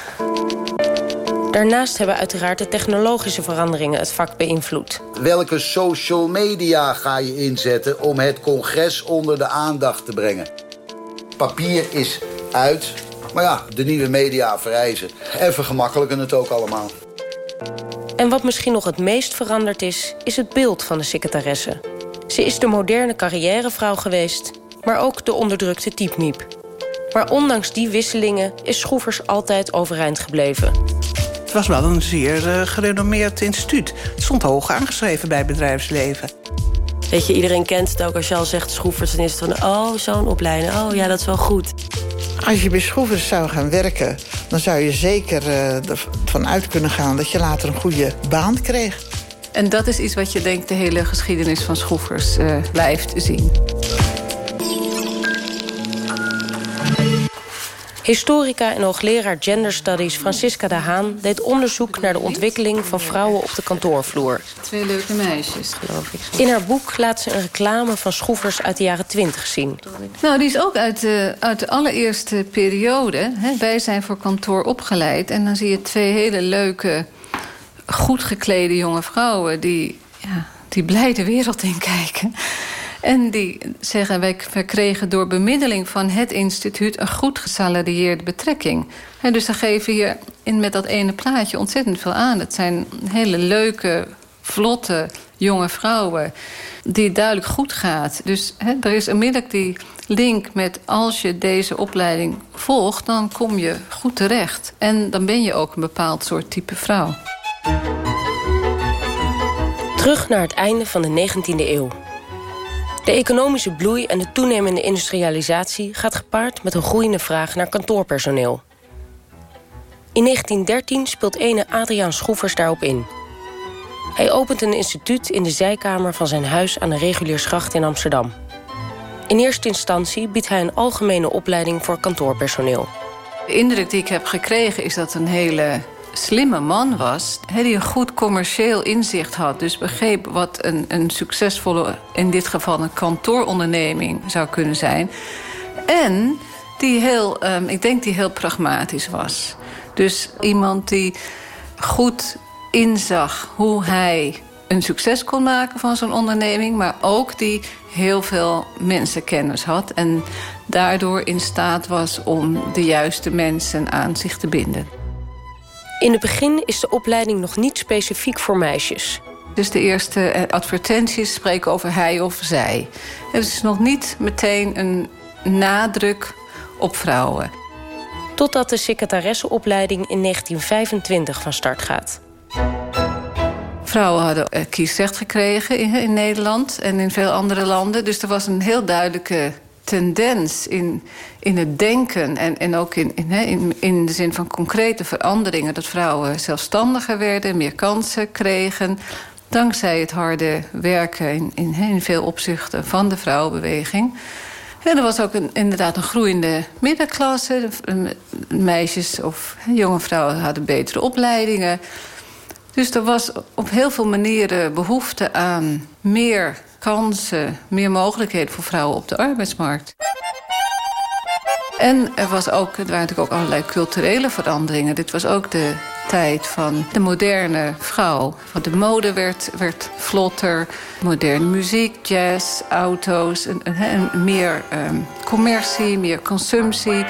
Daarnaast hebben uiteraard de technologische veranderingen het vak beïnvloed. Welke social media ga je inzetten om het congres onder de aandacht te brengen? Papier is uit, maar ja, de nieuwe media vereisen. En vergemakkelijken het ook allemaal. En wat misschien nog het meest veranderd is, is het beeld van de secretaresse. Ze is de moderne carrièrevrouw geweest, maar ook de onderdrukte typniep. Maar ondanks die wisselingen is Schroevers altijd overeind gebleven. Het was wel een zeer uh, gerenommeerd instituut. Het stond hoog aangeschreven bij het bedrijfsleven. Weet je, iedereen kent het ook. Als je al zegt Schroevers, dan is het van... oh, zo'n opleiding, oh ja, dat is wel goed. Als je bij Schroevers zou gaan werken... dan zou je zeker uh, ervan uit kunnen gaan... dat je later een goede baan kreeg. En dat is iets wat je denkt de hele geschiedenis van Schroevers uh, blijft zien. Historica en hoogleraar Gender Studies Francisca de Haan... deed onderzoek naar de ontwikkeling van vrouwen op de kantoorvloer. Twee leuke meisjes, geloof ik. In haar boek laat ze een reclame van schroevers uit de jaren twintig zien. Nou, die is ook uit de, uit de allereerste periode. Hè. Wij zijn voor kantoor opgeleid. En dan zie je twee hele leuke, goed geklede jonge vrouwen... die, ja, die blij de wereld in kijken... En die zeggen, wij verkregen door bemiddeling van het instituut... een goed gesalarieerde betrekking. En dus ze geven hier in met dat ene plaatje ontzettend veel aan. Het zijn hele leuke, vlotte, jonge vrouwen... die het duidelijk goed gaat. Dus he, er is onmiddellijk die link met... als je deze opleiding volgt, dan kom je goed terecht. En dan ben je ook een bepaald soort type vrouw. Terug naar het einde van de 19e eeuw. De economische bloei en de toenemende industrialisatie gaat gepaard met een groeiende vraag naar kantoorpersoneel. In 1913 speelt ene Adriaan Schroevers daarop in. Hij opent een instituut in de zijkamer van zijn huis aan de Reguliersgracht in Amsterdam. In eerste instantie biedt hij een algemene opleiding voor kantoorpersoneel. De indruk die ik heb gekregen is dat een hele slimme man was... die een goed commercieel inzicht had. Dus begreep wat een, een succesvolle, in dit geval een kantooronderneming zou kunnen zijn. En die heel, um, ik denk die heel pragmatisch was. Dus iemand die goed inzag hoe hij een succes kon maken van zo'n onderneming... maar ook die heel veel mensenkennis had... en daardoor in staat was om de juiste mensen aan zich te binden. In het begin is de opleiding nog niet specifiek voor meisjes. Dus de eerste eh, advertenties spreken over hij of zij. Het is nog niet meteen een nadruk op vrouwen. Totdat de secretaresseopleiding in 1925 van start gaat. Vrouwen hadden eh, kiesrecht gekregen in, in Nederland en in veel andere landen. Dus er was een heel duidelijke tendens in, in het denken en, en ook in, in, in de zin van concrete veranderingen... dat vrouwen zelfstandiger werden, meer kansen kregen... dankzij het harde werken in, in, veel opzichten van de vrouwenbeweging... En er was ook inderdaad een groeiende middenklasse. Meisjes of jonge vrouwen hadden betere opleidingen. Dus er was op heel veel manieren behoefte aan meer kansen, meer mogelijkheden voor vrouwen op de arbeidsmarkt. En er, was ook, er waren natuurlijk ook allerlei culturele veranderingen. Dit was ook de tijd van de moderne vrouw. De mode werd, werd vlotter, moderne muziek, jazz, auto's... en, meer um, commercie, meer consumptie.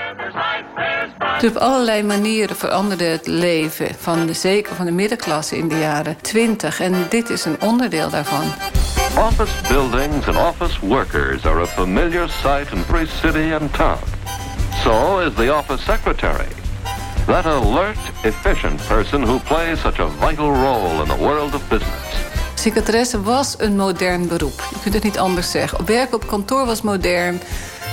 Dus op allerlei manieren veranderde het leven... van de, zeker van de middenklasse in de jaren 20. En dit is een onderdeel daarvan. Office buildings and office workers are a familiar sight in every city and town. So is the office secretary. That alert, efficient person who plays such a vital role in the world of business. Secretaresse was een modern beroep. Je kunt het niet anders zeggen. Werken op kantoor was modern.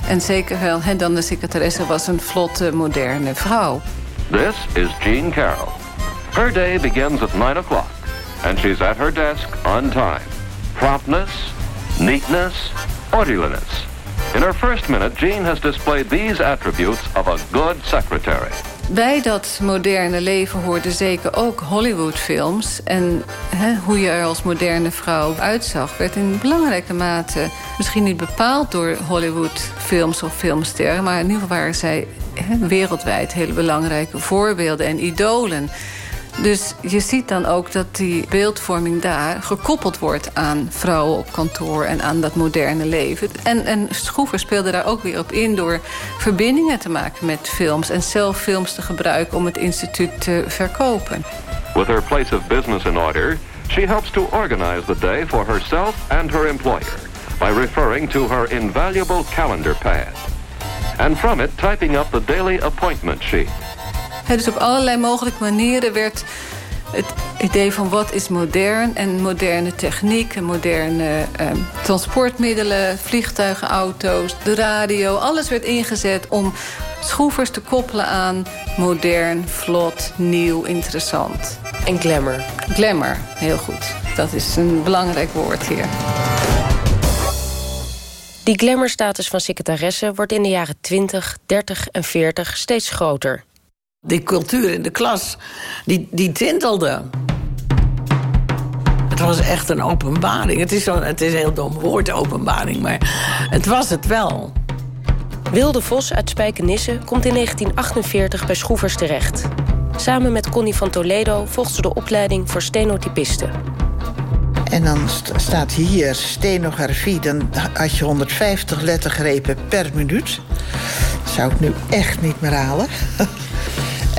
En zeker wel, en dan de secretaresse was een vlotte, moderne vrouw. This is Jean Carroll. Her day begins at 9 o'clock. And she's at her desk on time. Promptness, neatness, orderliness. In her first minute, Jean has displayed these attributes of a good secretary. Bij dat moderne leven hoorden zeker ook Hollywoodfilms. En hoe je er als moderne vrouw uitzag... werd in belangrijke mate misschien niet bepaald door Hollywoodfilms of filmsterren... maar in ieder geval waren zij wereldwijd hele belangrijke voorbeelden en idolen... Dus je ziet dan ook dat die beeldvorming daar gekoppeld wordt aan vrouwen op kantoor en aan dat moderne leven. En, en Schroever speelde daar ook weer op in door verbindingen te maken met films en zelf films te gebruiken om het instituut te verkopen. With her place of business in order, she helps to organize the day for herself and her employer by referring to her invaluable calendar pad. And from it typing up the daily appointment sheet. Dus op allerlei mogelijke manieren werd het idee van wat is modern... en moderne techniek, en moderne eh, transportmiddelen... vliegtuigen, auto's, de radio, alles werd ingezet om schroevers te koppelen aan modern, vlot, nieuw, interessant. En glamour. Glamour, heel goed. Dat is een belangrijk woord hier. Die glamourstatus van secretaresse wordt in de jaren 20, 30 en 40 steeds groter. Die cultuur in de klas, die, die tintelde. Het was echt een openbaring. Het is, zo, het is een heel dom woord, openbaring, maar het was het wel. Wilde Vos uit Spijkenisse komt in 1948 bij Schroevers terecht. Samen met Connie van Toledo volgt ze de opleiding voor stenotypisten. En dan staat hier stenografie. Dan had je 150 lettergrepen per minuut. Dat zou ik nu echt niet meer halen.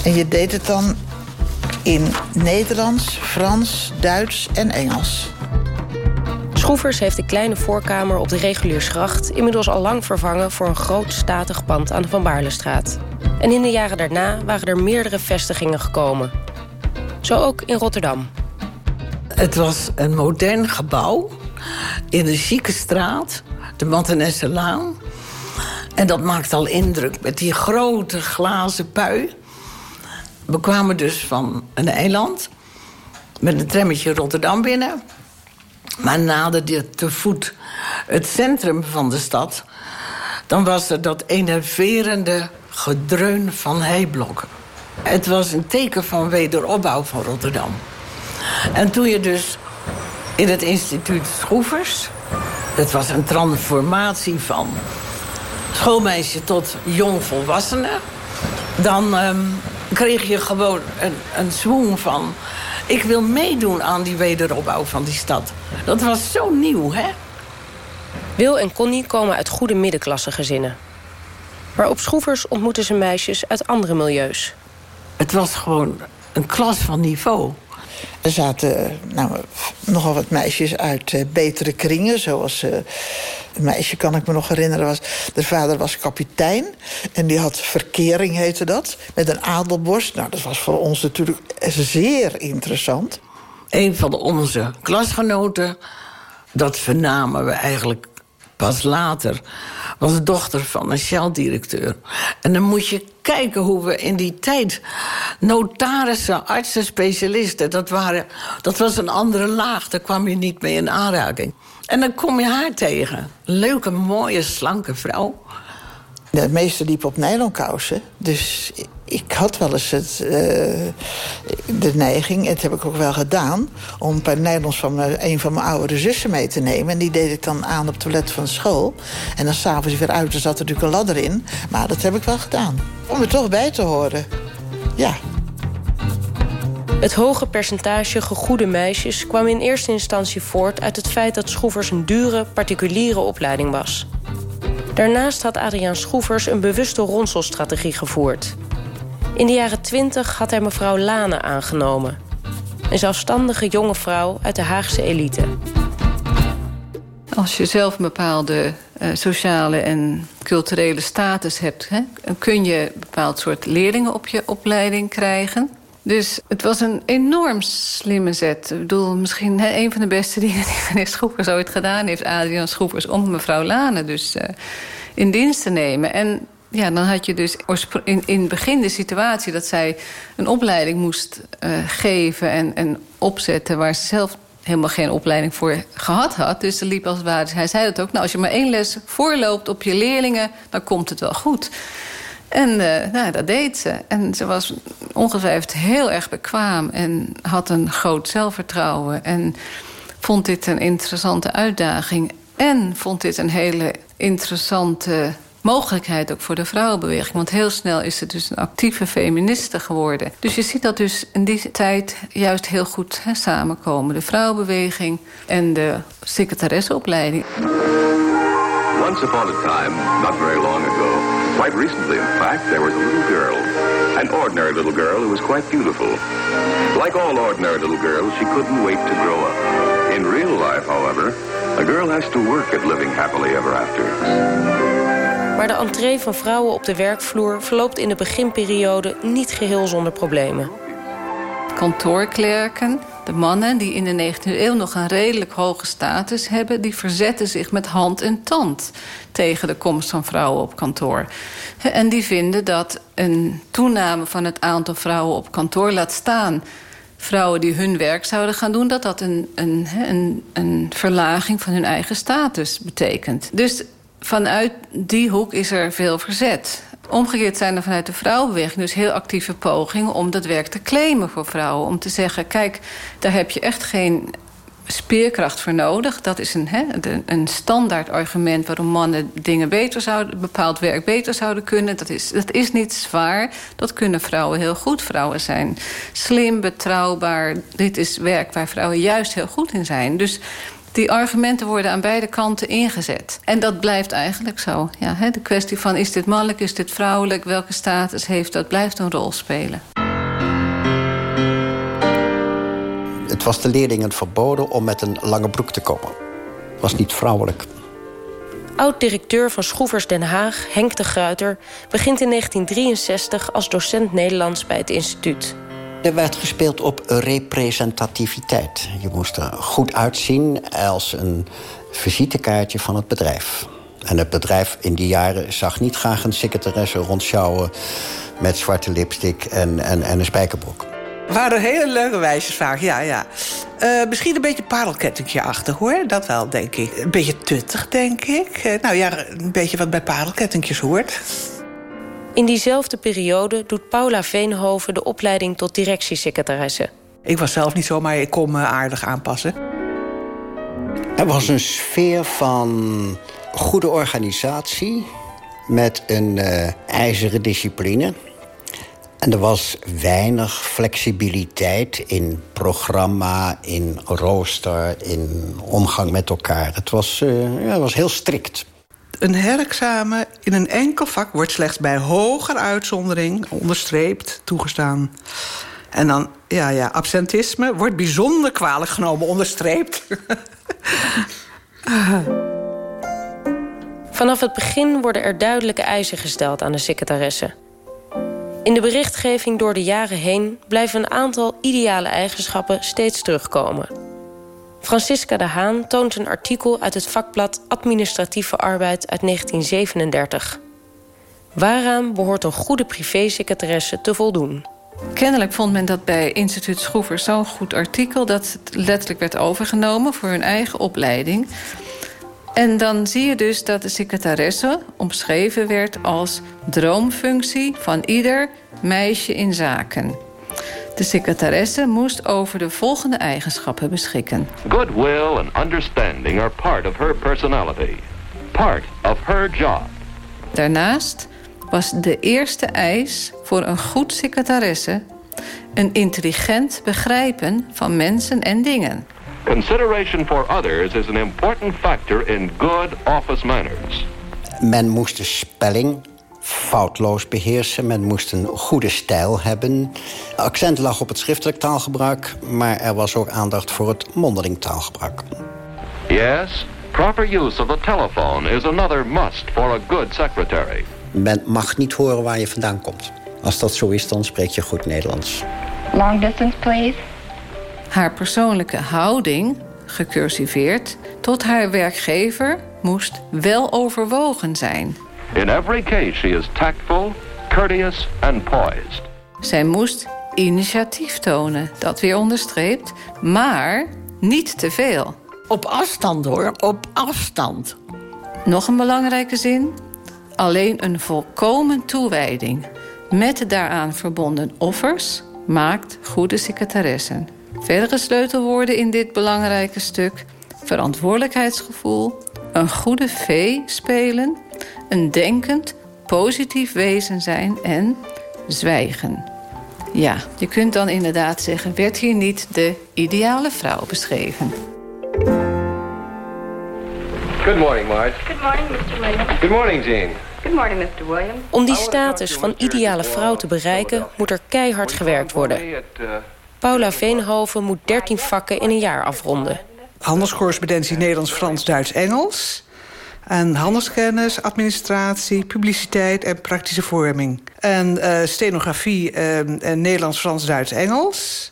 en je deed het dan in Nederlands, Frans, Duits en Engels. Schroevers heeft de kleine voorkamer op de Reguliersgracht... inmiddels al lang vervangen voor een groot statig pand aan de Van Baarlestraat. En in de jaren daarna waren er meerdere vestigingen gekomen. Zo ook in Rotterdam. Het was een modern gebouw in een chique straat, de Mattenesselaan. En dat maakt al indruk met die grote glazen pui. We kwamen dus van een eiland met een trammetje Rotterdam binnen. Maar naderde te voet het centrum van de stad... dan was er dat enerverende gedreun van heiblokken. Het was een teken van wederopbouw van Rotterdam. En toen je dus in het instituut Schroevers... dat was een transformatie van schoolmeisje tot jongvolwassene... dan um, kreeg je gewoon een, een swoon van... ik wil meedoen aan die wederopbouw van die stad. Dat was zo nieuw, hè? Wil en Connie komen uit goede middenklasse gezinnen. Maar op Schroevers ontmoeten ze meisjes uit andere milieus. Het was gewoon een klas van niveau. Er zaten nou, nogal wat meisjes uit uh, betere kringen. Zoals uh, een meisje, kan ik me nog herinneren, was... de vader was kapitein en die had verkering, heette dat. Met een adelborst. Nou, dat was voor ons natuurlijk zeer interessant. Een van onze klasgenoten, dat vernamen we eigenlijk pas later... was de dochter van een Shell-directeur. En dan moet je kijken hoe we in die tijd... notarissen, artsen, specialisten... Dat, waren, dat was een andere laag, daar kwam je niet mee in aanraking. En dan kom je haar tegen. Leuke, mooie, slanke vrouw. De meeste liepen op nylonkousen. Dus ik had wel eens uh, de neiging, en dat heb ik ook wel gedaan... om een paar van een van mijn oudere zussen mee te nemen. En die deed ik dan aan op het toilet van school. En dan s'avonds weer uit, er zat er natuurlijk een ladder in. Maar dat heb ik wel gedaan. Om er toch bij te horen. Ja. Het hoge percentage gegoede meisjes kwam in eerste instantie voort... uit het feit dat Schroevers een dure, particuliere opleiding was. Daarnaast had Adriaan Schroevers een bewuste ronselstrategie gevoerd. In de jaren twintig had hij mevrouw Lane aangenomen. Een zelfstandige jonge vrouw uit de Haagse elite. Als je zelf een bepaalde uh, sociale en culturele status hebt... Hè, kun je een bepaald soort leerlingen op je opleiding krijgen. Dus het was een enorm slimme zet. Ik bedoel, misschien een van de beste dingen die meneer Schroepers ooit gedaan heeft... Adriaan Schroepers, om mevrouw Lane dus uh, in dienst te nemen. En ja, dan had je dus in, in het begin de situatie... dat zij een opleiding moest uh, geven en, en opzetten... waar ze zelf helemaal geen opleiding voor gehad had. Dus er liep als het ware, hij zei dat ook... nou, als je maar één les voorloopt op je leerlingen... dan komt het wel goed. En uh, nou, dat deed ze. En ze was ongetwijfeld heel erg bekwaam... en had een groot zelfvertrouwen... en vond dit een interessante uitdaging... en vond dit een hele interessante mogelijkheid ook voor de vrouwenbeweging. Want heel snel is ze dus een actieve feministe geworden. Dus je ziet dat dus in die tijd juist heel goed hè, samenkomen. De vrouwenbeweging en de secretaresseopleiding. Once upon a time, not very long ago, quite recently in fact, there was a little girl. An ordinary little girl who was quite beautiful. Like all ordinary little girls, she couldn't wait to grow up. In real life, however, a girl has to work at living happily ever after. Maar de entree van vrouwen op de werkvloer verloopt in de beginperiode niet geheel zonder problemen. Kantoorklerken, de mannen die in de 19e eeuw nog een redelijk hoge status hebben... die verzetten zich met hand en tand tegen de komst van vrouwen op kantoor. En die vinden dat een toename van het aantal vrouwen op kantoor laat staan vrouwen die hun werk zouden gaan doen... dat dat een, een, een, een verlaging van hun eigen status betekent. Dus vanuit die hoek is er veel verzet. Omgekeerd zijn er vanuit de vrouwenbeweging dus heel actieve pogingen... om dat werk te claimen voor vrouwen. Om te zeggen, kijk, daar heb je echt geen speerkracht voor nodig. Dat is een, een standaard argument waarom mannen dingen beter zouden, bepaald werk beter zouden kunnen. Dat is, dat is niet zwaar. Dat kunnen vrouwen heel goed. Vrouwen zijn slim, betrouwbaar. Dit is werk waar vrouwen juist heel goed in zijn. Dus die argumenten worden aan beide kanten ingezet. En dat blijft eigenlijk zo. Ja, hè, de kwestie van is dit mannelijk, is dit vrouwelijk... welke status heeft dat, blijft een rol spelen. Het was de leerlingen verboden om met een lange broek te komen. Het was niet vrouwelijk. Oud-directeur van Schroevers Den Haag, Henk de Gruiter... begint in 1963 als docent Nederlands bij het instituut. Er werd gespeeld op representativiteit. Je moest er goed uitzien als een visitekaartje van het bedrijf. En het bedrijf in die jaren zag niet graag een secretaresse rondsjouwen... met zwarte lipstick en, en, en een spijkerbroek. waren hele leuke wijsjes vaak, ja, ja. Uh, misschien een beetje parelkettingje achter, hoor. Dat wel, denk ik. Een beetje tuttig, denk ik. Uh, nou ja, een beetje wat bij parelkettingjes hoort. In diezelfde periode doet Paula Veenhoven de opleiding tot directiesecretaresse. Ik was zelf niet zo, maar ik kon me aardig aanpassen. Er was een sfeer van goede organisatie... met een uh, ijzeren discipline... En er was weinig flexibiliteit in programma, in rooster, in omgang met elkaar. Het was, uh, ja, het was heel strikt. Een herexamen in een enkel vak wordt slechts bij hoger uitzondering onderstreept toegestaan. En dan, ja, ja, absentisme wordt bijzonder kwalijk genomen, onderstreept. Vanaf het begin worden er duidelijke eisen gesteld aan de secretaresse. In de berichtgeving door de jaren heen blijven een aantal ideale eigenschappen steeds terugkomen. Francisca de Haan toont een artikel uit het vakblad Administratieve Arbeid uit 1937. Waaraan behoort een goede privésecretaresse te voldoen? Kennelijk vond men dat bij instituut Schroever zo'n goed artikel... dat het letterlijk werd overgenomen voor hun eigen opleiding. En dan zie je dus dat de secretaresse omschreven werd als droomfunctie van ieder meisje in zaken. De secretaresse moest over de volgende eigenschappen beschikken. Goodwill and understanding are part of her personality. Part of her job. Daarnaast was de eerste eis voor een goed secretaresse... een intelligent begrijpen van mensen en dingen. Consideration for others is an important factor in good office manners. Men moest de spelling foutloos beheersen. Men moest een goede stijl hebben. Accent lag op het schriftelijk taalgebruik... maar er was ook aandacht voor het mondeling taalgebruik. Yes, proper use of the telephone is another must for a good secretary. Men mag niet horen waar je vandaan komt. Als dat zo is, dan spreek je goed Nederlands. Long distance, please. Haar persoonlijke houding, gecursiveerd, tot haar werkgever moest wel overwogen zijn. In every case she is tactful, courteous and poised. Zij moest initiatief tonen, dat weer onderstreept, maar niet te veel. Op afstand hoor, op afstand. Nog een belangrijke zin. Alleen een volkomen toewijding met de daaraan verbonden offers maakt goede secretaressen. Verdere sleutelwoorden in dit belangrijke stuk: verantwoordelijkheidsgevoel, een goede vee spelen, een denkend, positief wezen zijn en zwijgen. Ja, je kunt dan inderdaad zeggen, werd hier niet de ideale vrouw beschreven. Good morning, Marge. Good morning, Mr. Williams. Good morning, Jean. Good morning, Mr. Williams. Om die status van ideale vrouw te bereiken... moet er keihard gewerkt worden. Paula Veenhoven moet 13 vakken in een jaar afronden. Handelscorrespondentie Nederlands, Frans, Duits, Engels. En handelskennis, administratie, publiciteit en praktische vorming. En uh, stenografie, uh, Nederlands, Frans, Duits, Engels.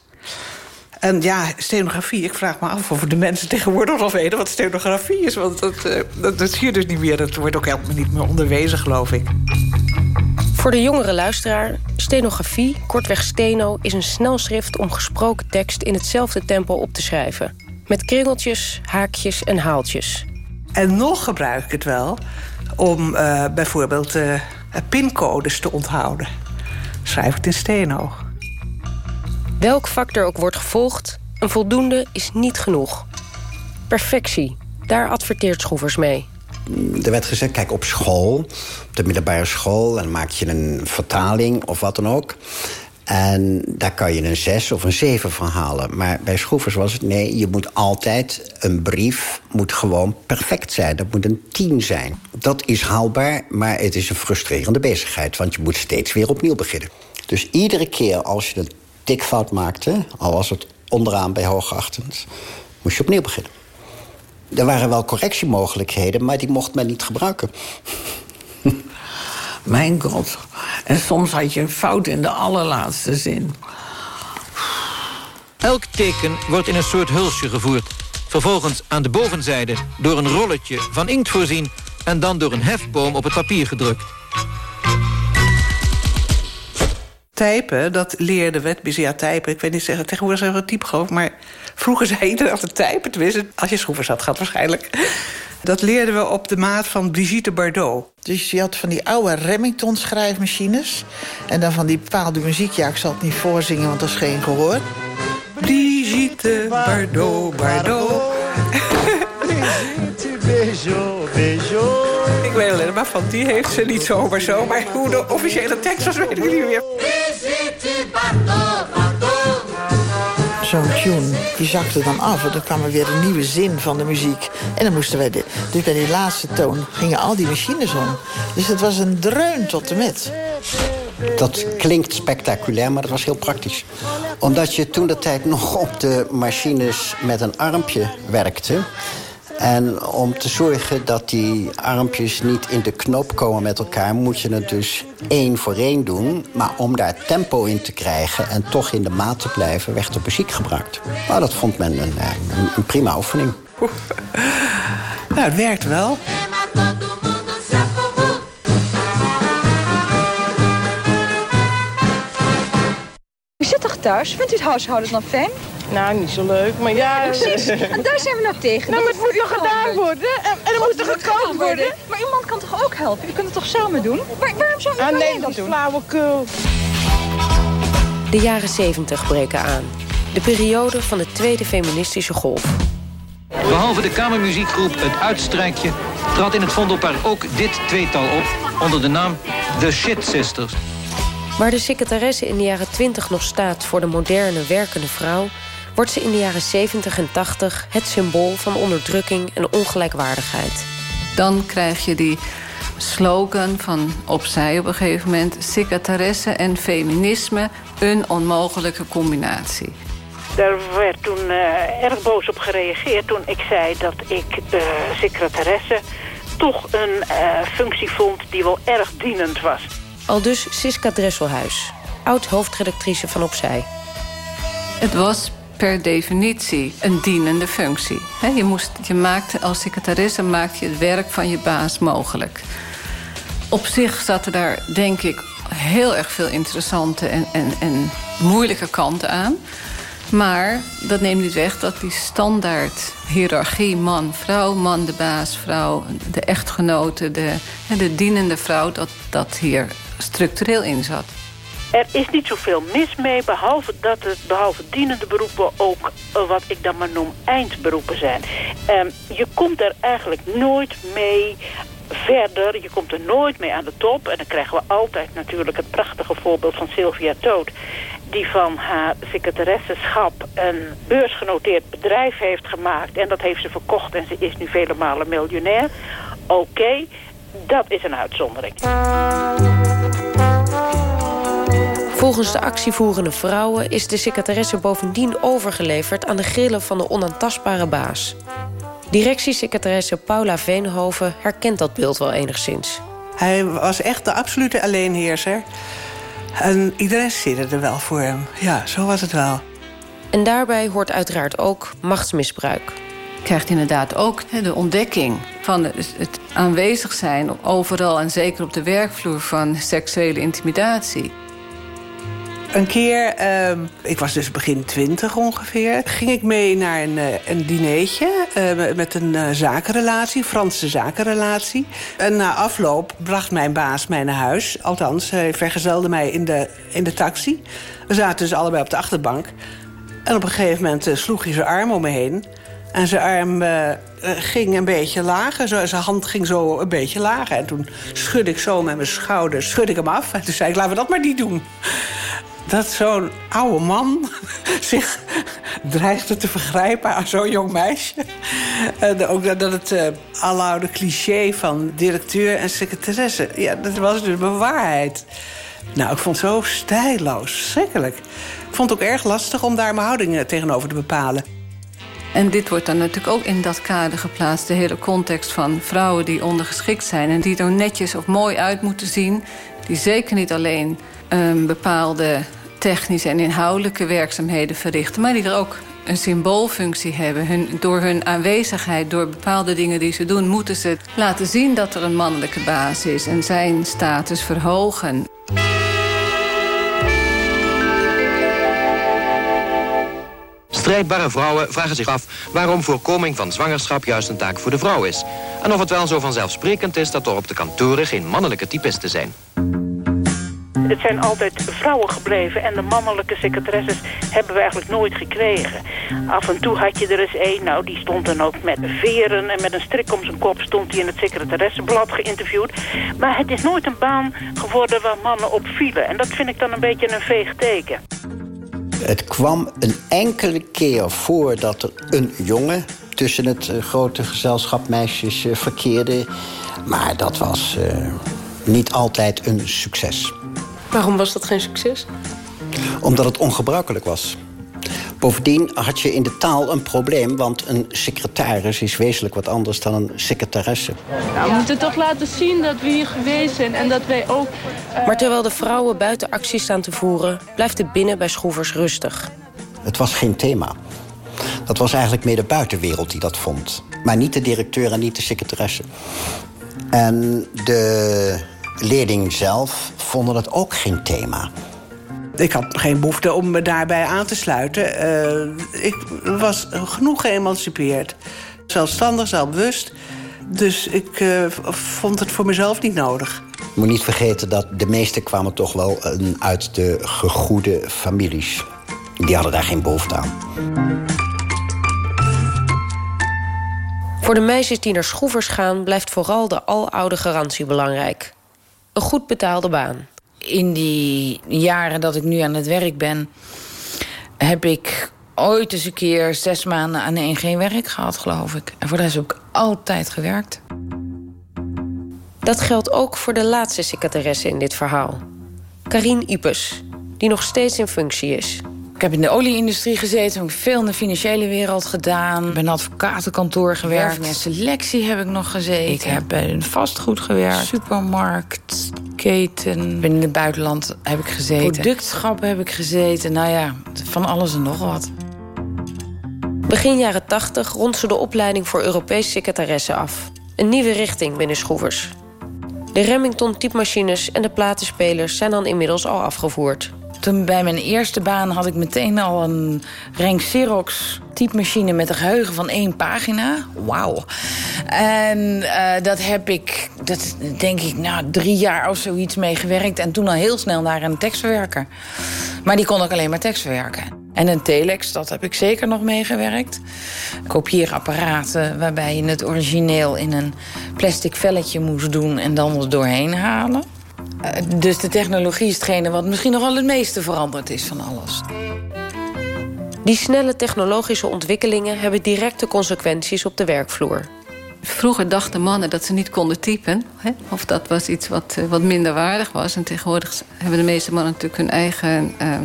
En ja, stenografie, ik vraag me af of de mensen tegenwoordig nog weten wat stenografie is. Want dat, uh, dat, dat zie je dus niet meer. Dat wordt ook helemaal niet meer onderwezen, geloof ik. Voor de jongere luisteraar, stenografie, kortweg steno... is een snelschrift om gesproken tekst in hetzelfde tempo op te schrijven. Met kringeltjes, haakjes en haaltjes. En nog gebruik ik het wel om uh, bijvoorbeeld uh, pincodes te onthouden. Schrijf ik het in steno. Welk vak er ook wordt gevolgd, een voldoende is niet genoeg. Perfectie, daar adverteert Schroevers mee. Er werd gezegd, kijk, op school, op de middelbare school... dan maak je een vertaling of wat dan ook... En daar kan je een zes of een zeven van halen. Maar bij Schroevers was het nee, je moet altijd... een brief moet gewoon perfect zijn. Dat moet een tien zijn. Dat is haalbaar, maar het is een frustrerende bezigheid. Want je moet steeds weer opnieuw beginnen. Dus iedere keer als je een tikfout maakte... al was het onderaan bij hoogachtend, moest je opnieuw beginnen. Er waren wel correctiemogelijkheden, maar die mocht men niet gebruiken. Mijn god. En soms had je een fout in de allerlaatste zin. Elk teken wordt in een soort hulsje gevoerd. Vervolgens aan de bovenzijde door een rolletje van inkt voorzien... en dan door een hefboom op het papier gedrukt. Typen, dat leerde we. Ja, typen, ik weet niet zeggen, tegenwoordig zeggen we typegoof... maar vroeger zei iedereen altijd typen. Tenminste, als je schroevers had, gaat waarschijnlijk. Dat leerden we op de maat van Brigitte Bardot. Dus je had van die oude Remington-schrijfmachines. En dan van die bepaalde muziek. Ja, ik zal het niet voorzingen, want dat is geen gehoor. Brigitte Bardot, Bardot. Brigitte, bejo, bejo. Ik weet alleen maar van die heeft ze niet zomaar zo. Maar hoe de officiële tekst was, weet ik niet meer. Brigitte Bardot, Bardot. Zo'n tune, die zakte dan af. En dan kwam er weer een nieuwe zin van de muziek. En dan moesten wij... Dus bij die laatste toon gingen al die machines om. Dus het was een dreun tot de met. Dat klinkt spectaculair, maar dat was heel praktisch. Omdat je toen de tijd nog op de machines met een armpje werkte... En om te zorgen dat die armpjes niet in de knoop komen met elkaar... moet je het dus één voor één doen. Maar om daar tempo in te krijgen en toch in de maat te blijven... werd de muziek gebruikt. Nou, dat vond men een, een, een prima oefening. Nou, het werkt wel. U zit toch thuis? Vindt u het huishouden nog fijn? Nou, niet zo leuk, maar ja... Precies, en daar zijn we nog tegen. Nou, maar het moet nog gedaan worden. En, en er moet toch gekookt worden. Maar uw man kan toch ook helpen? U kunt het toch samen doen? waarom zou u ah, nee, dat doen? flauwekul. De jaren 70 breken aan. De periode van de tweede feministische golf. Behalve de kamermuziekgroep Het Uitstrijkje... trad in het Vondelpark ook dit tweetal op... onder de naam The Shit Sisters. Waar de secretaresse in de jaren 20 nog staat... voor de moderne, werkende vrouw wordt ze in de jaren 70 en 80 het symbool van onderdrukking en ongelijkwaardigheid. Dan krijg je die slogan van opzij op een gegeven moment... secretaresse en feminisme, een onmogelijke combinatie. Daar werd toen uh, erg boos op gereageerd toen ik zei dat ik uh, secretaresse toch een uh, functie vond die wel erg dienend was. Al dus Siska Dresselhuis, oud-hoofdredactrice van Opzij. Het was per definitie een dienende functie. je, moest, je maakte, als secretaresse maakte je het werk van je baas mogelijk. Op zich zaten daar, denk ik, heel erg veel interessante en, en, en moeilijke kanten aan. Maar dat neemt niet weg dat die standaard hiërarchie man-vrouw... man de baas, vrouw, de echtgenote, de, de dienende vrouw... dat dat hier structureel in zat. Er is niet zoveel mis mee, behalve dat het behalve dienende beroepen ook uh, wat ik dan maar noem eindberoepen zijn. Um, je komt er eigenlijk nooit mee verder, je komt er nooit mee aan de top. En dan krijgen we altijd natuurlijk het prachtige voorbeeld van Sylvia Toot die van haar secretaressenschap een beursgenoteerd bedrijf heeft gemaakt. En dat heeft ze verkocht en ze is nu vele malen miljonair. Oké, dat is een uitzondering. Volgens de actievoerende vrouwen is de secretaresse bovendien overgeleverd... aan de grillen van de onaantastbare baas. Directiesecretaresse Paula Veenhoven herkent dat beeld wel enigszins. Hij was echt de absolute alleenheerser. En iedereen zit er wel voor hem. Ja, zo was het wel. En daarbij hoort uiteraard ook machtsmisbruik. krijgt inderdaad ook de ontdekking van het aanwezig zijn overal en zeker op de werkvloer van seksuele intimidatie. Een keer, uh, ik was dus begin twintig ongeveer... ging ik mee naar een, uh, een dinertje uh, met een uh, zakenrelatie, Franse zakenrelatie. En na afloop bracht mijn baas mij naar huis. Althans, hij vergezelde mij in de, in de taxi. We zaten dus allebei op de achterbank. En op een gegeven moment sloeg hij zijn arm om me heen... En zijn arm ging een beetje lager. Zijn hand ging zo een beetje lager. En toen schudde ik zo met mijn schouder schudde ik hem af. En toen zei ik, laten we dat maar niet doen. Dat zo'n oude man zich dreigde te vergrijpen aan zo'n jong meisje. En ook dat het uh, aloude cliché van directeur en secretaresse... ja, dat was dus mijn waarheid. Nou, ik vond het zo stijloos, verschrikkelijk. Ik vond het ook erg lastig om daar mijn houding tegenover te bepalen. En dit wordt dan natuurlijk ook in dat kader geplaatst. De hele context van vrouwen die ondergeschikt zijn... en die er netjes of mooi uit moeten zien. Die zeker niet alleen um, bepaalde technische en inhoudelijke werkzaamheden verrichten... maar die er ook een symboolfunctie hebben. Hun, door hun aanwezigheid, door bepaalde dingen die ze doen... moeten ze laten zien dat er een mannelijke baas is... en zijn status verhogen. Strijdbare vrouwen vragen zich af waarom voorkoming van zwangerschap juist een taak voor de vrouw is. En of het wel zo vanzelfsprekend is dat er op de kantoren geen mannelijke typisten zijn. Het zijn altijd vrouwen gebleven en de mannelijke secretaresses hebben we eigenlijk nooit gekregen. Af en toe had je er eens één, nou die stond dan ook met veren en met een strik om zijn kop stond hij in het secretaressenblad geïnterviewd. Maar het is nooit een baan geworden waar mannen op vielen en dat vind ik dan een beetje een veeg teken. Het kwam een enkele keer voor dat er een jongen tussen het uh, grote gezelschap meisjes uh, verkeerde. Maar dat was uh, niet altijd een succes. Waarom was dat geen succes? Omdat het ongebruikelijk was. Bovendien had je in de taal een probleem, want een secretaris is wezenlijk wat anders dan een secretaresse. Nou, we moeten toch laten zien dat we hier geweest zijn en dat wij ook... Uh... Maar terwijl de vrouwen buiten actie staan te voeren, blijft het binnen bij Schroevers rustig. Het was geen thema. Dat was eigenlijk meer de buitenwereld die dat vond. Maar niet de directeur en niet de secretaresse. En de leerlingen zelf vonden het ook geen thema. Ik had geen behoefte om me daarbij aan te sluiten. Uh, ik was genoeg geëmancipeerd. Zelfstandig, zelfbewust. Dus ik uh, vond het voor mezelf niet nodig. Je moet niet vergeten dat de meesten kwamen toch wel uit de gegoede families. Die hadden daar geen behoefte aan. Voor de meisjes die naar schroevers gaan... blijft vooral de aloude garantie belangrijk. Een goed betaalde baan in die jaren dat ik nu aan het werk ben... heb ik ooit eens een keer zes maanden aan één geen werk gehad, geloof ik. En voor de rest heb ik altijd gewerkt. Dat geldt ook voor de laatste secretaresse in dit verhaal. Karine Ipes, die nog steeds in functie is. Ik heb in de olieindustrie gezeten, heb ik veel in de financiële wereld gedaan. Ik ben in een advocatenkantoor gewerkt. In selectie heb ik nog gezeten. Ik heb bij een vastgoed gewerkt. Supermarkt, keten. Ben in het buitenland heb ik gezeten. Productschappen heb ik gezeten. Nou ja, van alles en nog wat. Begin jaren 80 rond ze de opleiding voor Europees secretaresse af. Een nieuwe richting binnen Schroevers. De Remington-typemachines en de platenspelers zijn dan inmiddels al afgevoerd. Toen bij mijn eerste baan had ik meteen al een Renk Xerox typemachine met een geheugen van één pagina. Wauw. En uh, dat heb ik, dat denk ik, nou, drie jaar of zoiets mee gewerkt. En toen al heel snel naar een tekstverwerker. Maar die kon ook alleen maar tekstverwerken. En een telex, dat heb ik zeker nog meegewerkt. Kopieerapparaten waarbij je het origineel in een plastic velletje moest doen... en dan er doorheen halen. Dus de technologie is hetgene wat misschien nog wel het meeste veranderd is van alles. Die snelle technologische ontwikkelingen hebben directe consequenties op de werkvloer. Vroeger dachten mannen dat ze niet konden typen. Hè? Of dat was iets wat, wat minder waardig was. En tegenwoordig hebben de meeste mannen natuurlijk hun eigen... Uh,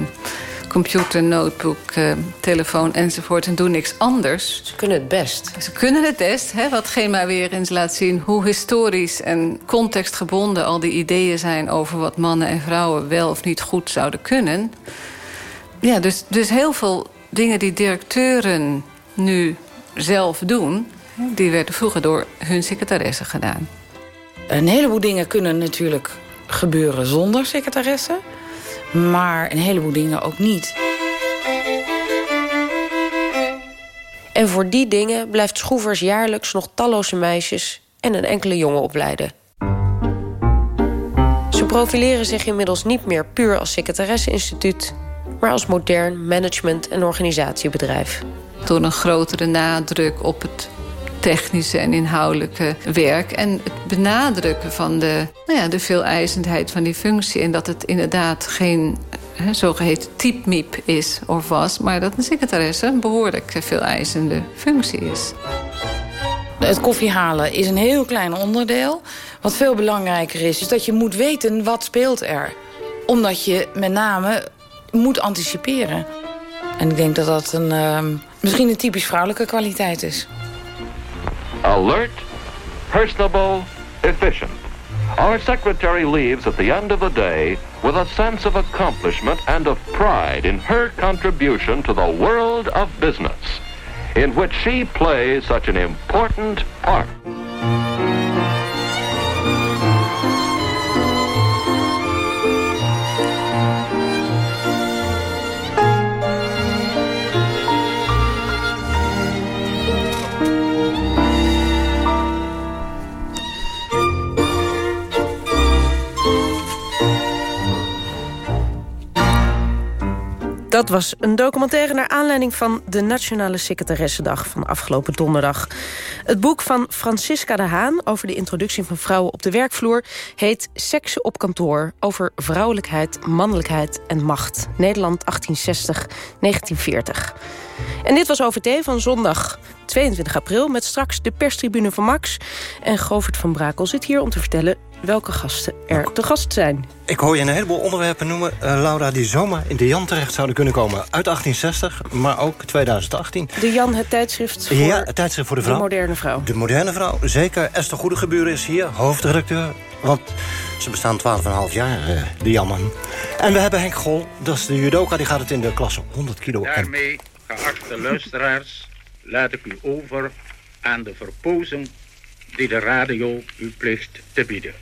computer, notebook, uh, telefoon enzovoort... en doen niks anders. Ze kunnen het best. Ze kunnen het best, hè, wat Gema weer eens laat zien... hoe historisch en contextgebonden al die ideeën zijn... over wat mannen en vrouwen wel of niet goed zouden kunnen. Ja, dus, dus heel veel dingen die directeuren nu zelf doen... die werden vroeger door hun secretaresse gedaan. Een heleboel dingen kunnen natuurlijk gebeuren zonder secretaresse... maar een heleboel dingen ook niet. En voor die dingen blijft Schroevers jaarlijks nog talloze meisjes... en een enkele jongen opleiden. Ze profileren zich inmiddels niet meer puur als secretaresse-instituut... maar als modern management- en organisatiebedrijf. Door een grotere nadruk op het technische en inhoudelijke werk. En het benadrukken van de, nou ja, de veeleisendheid van die functie. En dat het inderdaad geen hè, zogeheten typmiep is of was... maar dat een secretaresse een behoorlijk veeleisende functie is. Het koffie halen is een heel klein onderdeel. Wat veel belangrijker is, is dat je moet weten wat speelt er. Omdat je met name moet anticiperen. En ik denk dat dat een, uh, misschien een typisch vrouwelijke kwaliteit is. Alert, personable, efficient. Our secretary leaves at the end of the day with a sense of accomplishment and of pride in her contribution to the world of business, in which she plays such an important part. Dat was een documentaire naar aanleiding van de Nationale Secretaressendag van afgelopen donderdag. Het boek van Francisca de Haan over de introductie van vrouwen op de werkvloer heet Seksen op kantoor over vrouwelijkheid, mannelijkheid en macht. Nederland 1860-1940. En dit was OVT van zondag 22 april met straks de perstribune van Max. En Govert van Brakel zit hier om te vertellen welke gasten er te gast zijn. Ik hoor je een heleboel onderwerpen noemen, uh, Laura... die zomaar in de Jan terecht zouden kunnen komen. Uit 1860, maar ook 2018. De Jan, het tijdschrift voor, ja, het tijdschrift voor de vrouw. De moderne vrouw. De moderne vrouw, zeker. Esther Goedegeburen is hier, hoofdredacteur. Want ze bestaan 12,5 jaar, uh, de Jammen. En we hebben Henk Gol, dat is de judoka. Die gaat het in de klasse 100 kilo. Daarmee, geachte luisteraars, laat ik u over aan de verpozen... die de radio u plicht te bieden.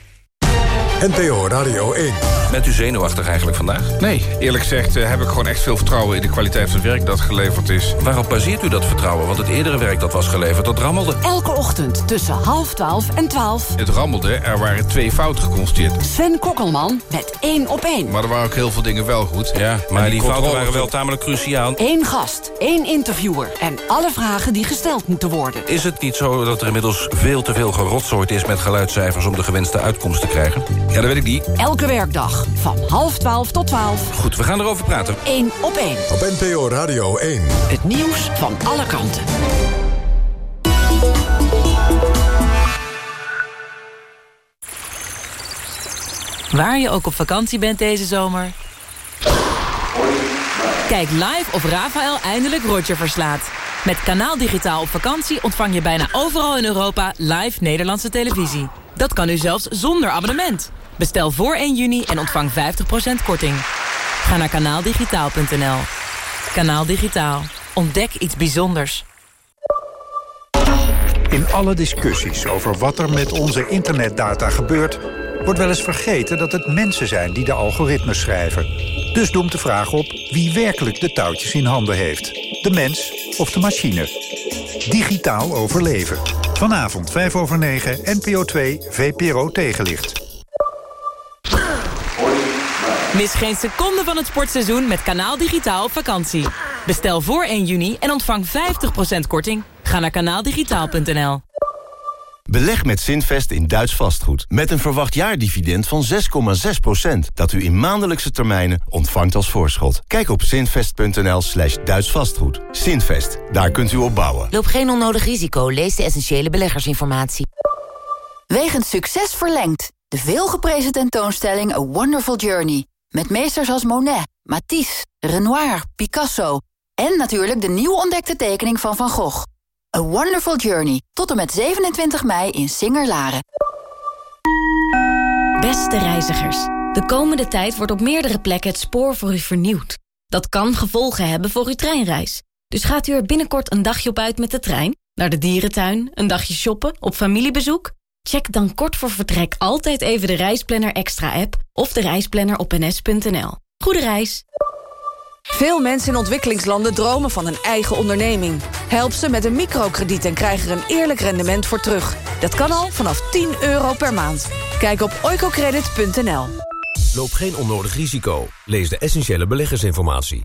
NPO Radio 1. Bent u zenuwachtig eigenlijk vandaag? Nee, eerlijk gezegd uh, heb ik gewoon echt veel vertrouwen... in de kwaliteit van het werk dat geleverd is. Waarop baseert u dat vertrouwen? Want het eerdere werk dat was geleverd, dat rammelde. Elke ochtend tussen half twaalf en twaalf. Het rammelde, er waren twee fouten geconstateerd. Sven Kokkelman met één op één. Maar er waren ook heel veel dingen wel goed. Ja, maar die, die fouten waren wel tamelijk cruciaal. Eén gast, één interviewer en alle vragen die gesteld moeten worden. Is het niet zo dat er inmiddels veel te veel gerotsoord is... met geluidscijfers om de gewenste uitkomst te krijgen? Ja, dat weet ik niet. Elke werkdag van half twaalf tot twaalf. Goed, we gaan erover praten. Eén op één. Op NPO Radio 1. Het nieuws van alle kanten. Waar je ook op vakantie bent deze zomer. Kijk live of Rafael eindelijk Roger verslaat. Met Kanaal Digitaal op vakantie ontvang je bijna overal in Europa live Nederlandse televisie. Dat kan nu zelfs zonder abonnement. Bestel voor 1 juni en ontvang 50% korting. Ga naar kanaaldigitaal.nl. Kanaal Digitaal. Ontdek iets bijzonders. In alle discussies over wat er met onze internetdata gebeurt... wordt wel eens vergeten dat het mensen zijn die de algoritmes schrijven. Dus doemt de vraag op wie werkelijk de touwtjes in handen heeft. De mens of de machine. Digitaal overleven. Vanavond 5 over 9, NPO 2, VPRO tegenlicht. Mis geen seconde van het sportseizoen met Kanaal Digitaal op vakantie. Bestel voor 1 juni en ontvang 50% korting. Ga naar kanaaldigitaal.nl. Beleg met Zinvest in Duits vastgoed. Met een verwacht jaardividend van 6,6%. Dat u in maandelijkse termijnen ontvangt als voorschot. Kijk op zinvest.nl slash Duits vastgoed. Zinvest, daar kunt u op bouwen. Loop geen onnodig risico. Lees de essentiële beleggersinformatie. Wegens succes verlengd. De veelgeprezen tentoonstelling A Wonderful Journey. Met meesters als Monet, Matisse, Renoir, Picasso... en natuurlijk de nieuw ontdekte tekening van Van Gogh. A Wonderful Journey. Tot en met 27 mei in Singer-Laren. Beste reizigers, de komende tijd wordt op meerdere plekken het spoor voor u vernieuwd. Dat kan gevolgen hebben voor uw treinreis. Dus gaat u er binnenkort een dagje op uit met de trein? Naar de dierentuin, een dagje shoppen, op familiebezoek? Check dan kort voor vertrek altijd even de Reisplanner Extra app of de reisplanner op ns.nl. Goede reis! Veel mensen in ontwikkelingslanden dromen van een eigen onderneming. Help ze met een microkrediet en krijg er een eerlijk rendement voor terug. Dat kan al vanaf 10 euro per maand. Kijk op oicocredit.nl. Loop geen onnodig risico. Lees de essentiële beleggersinformatie.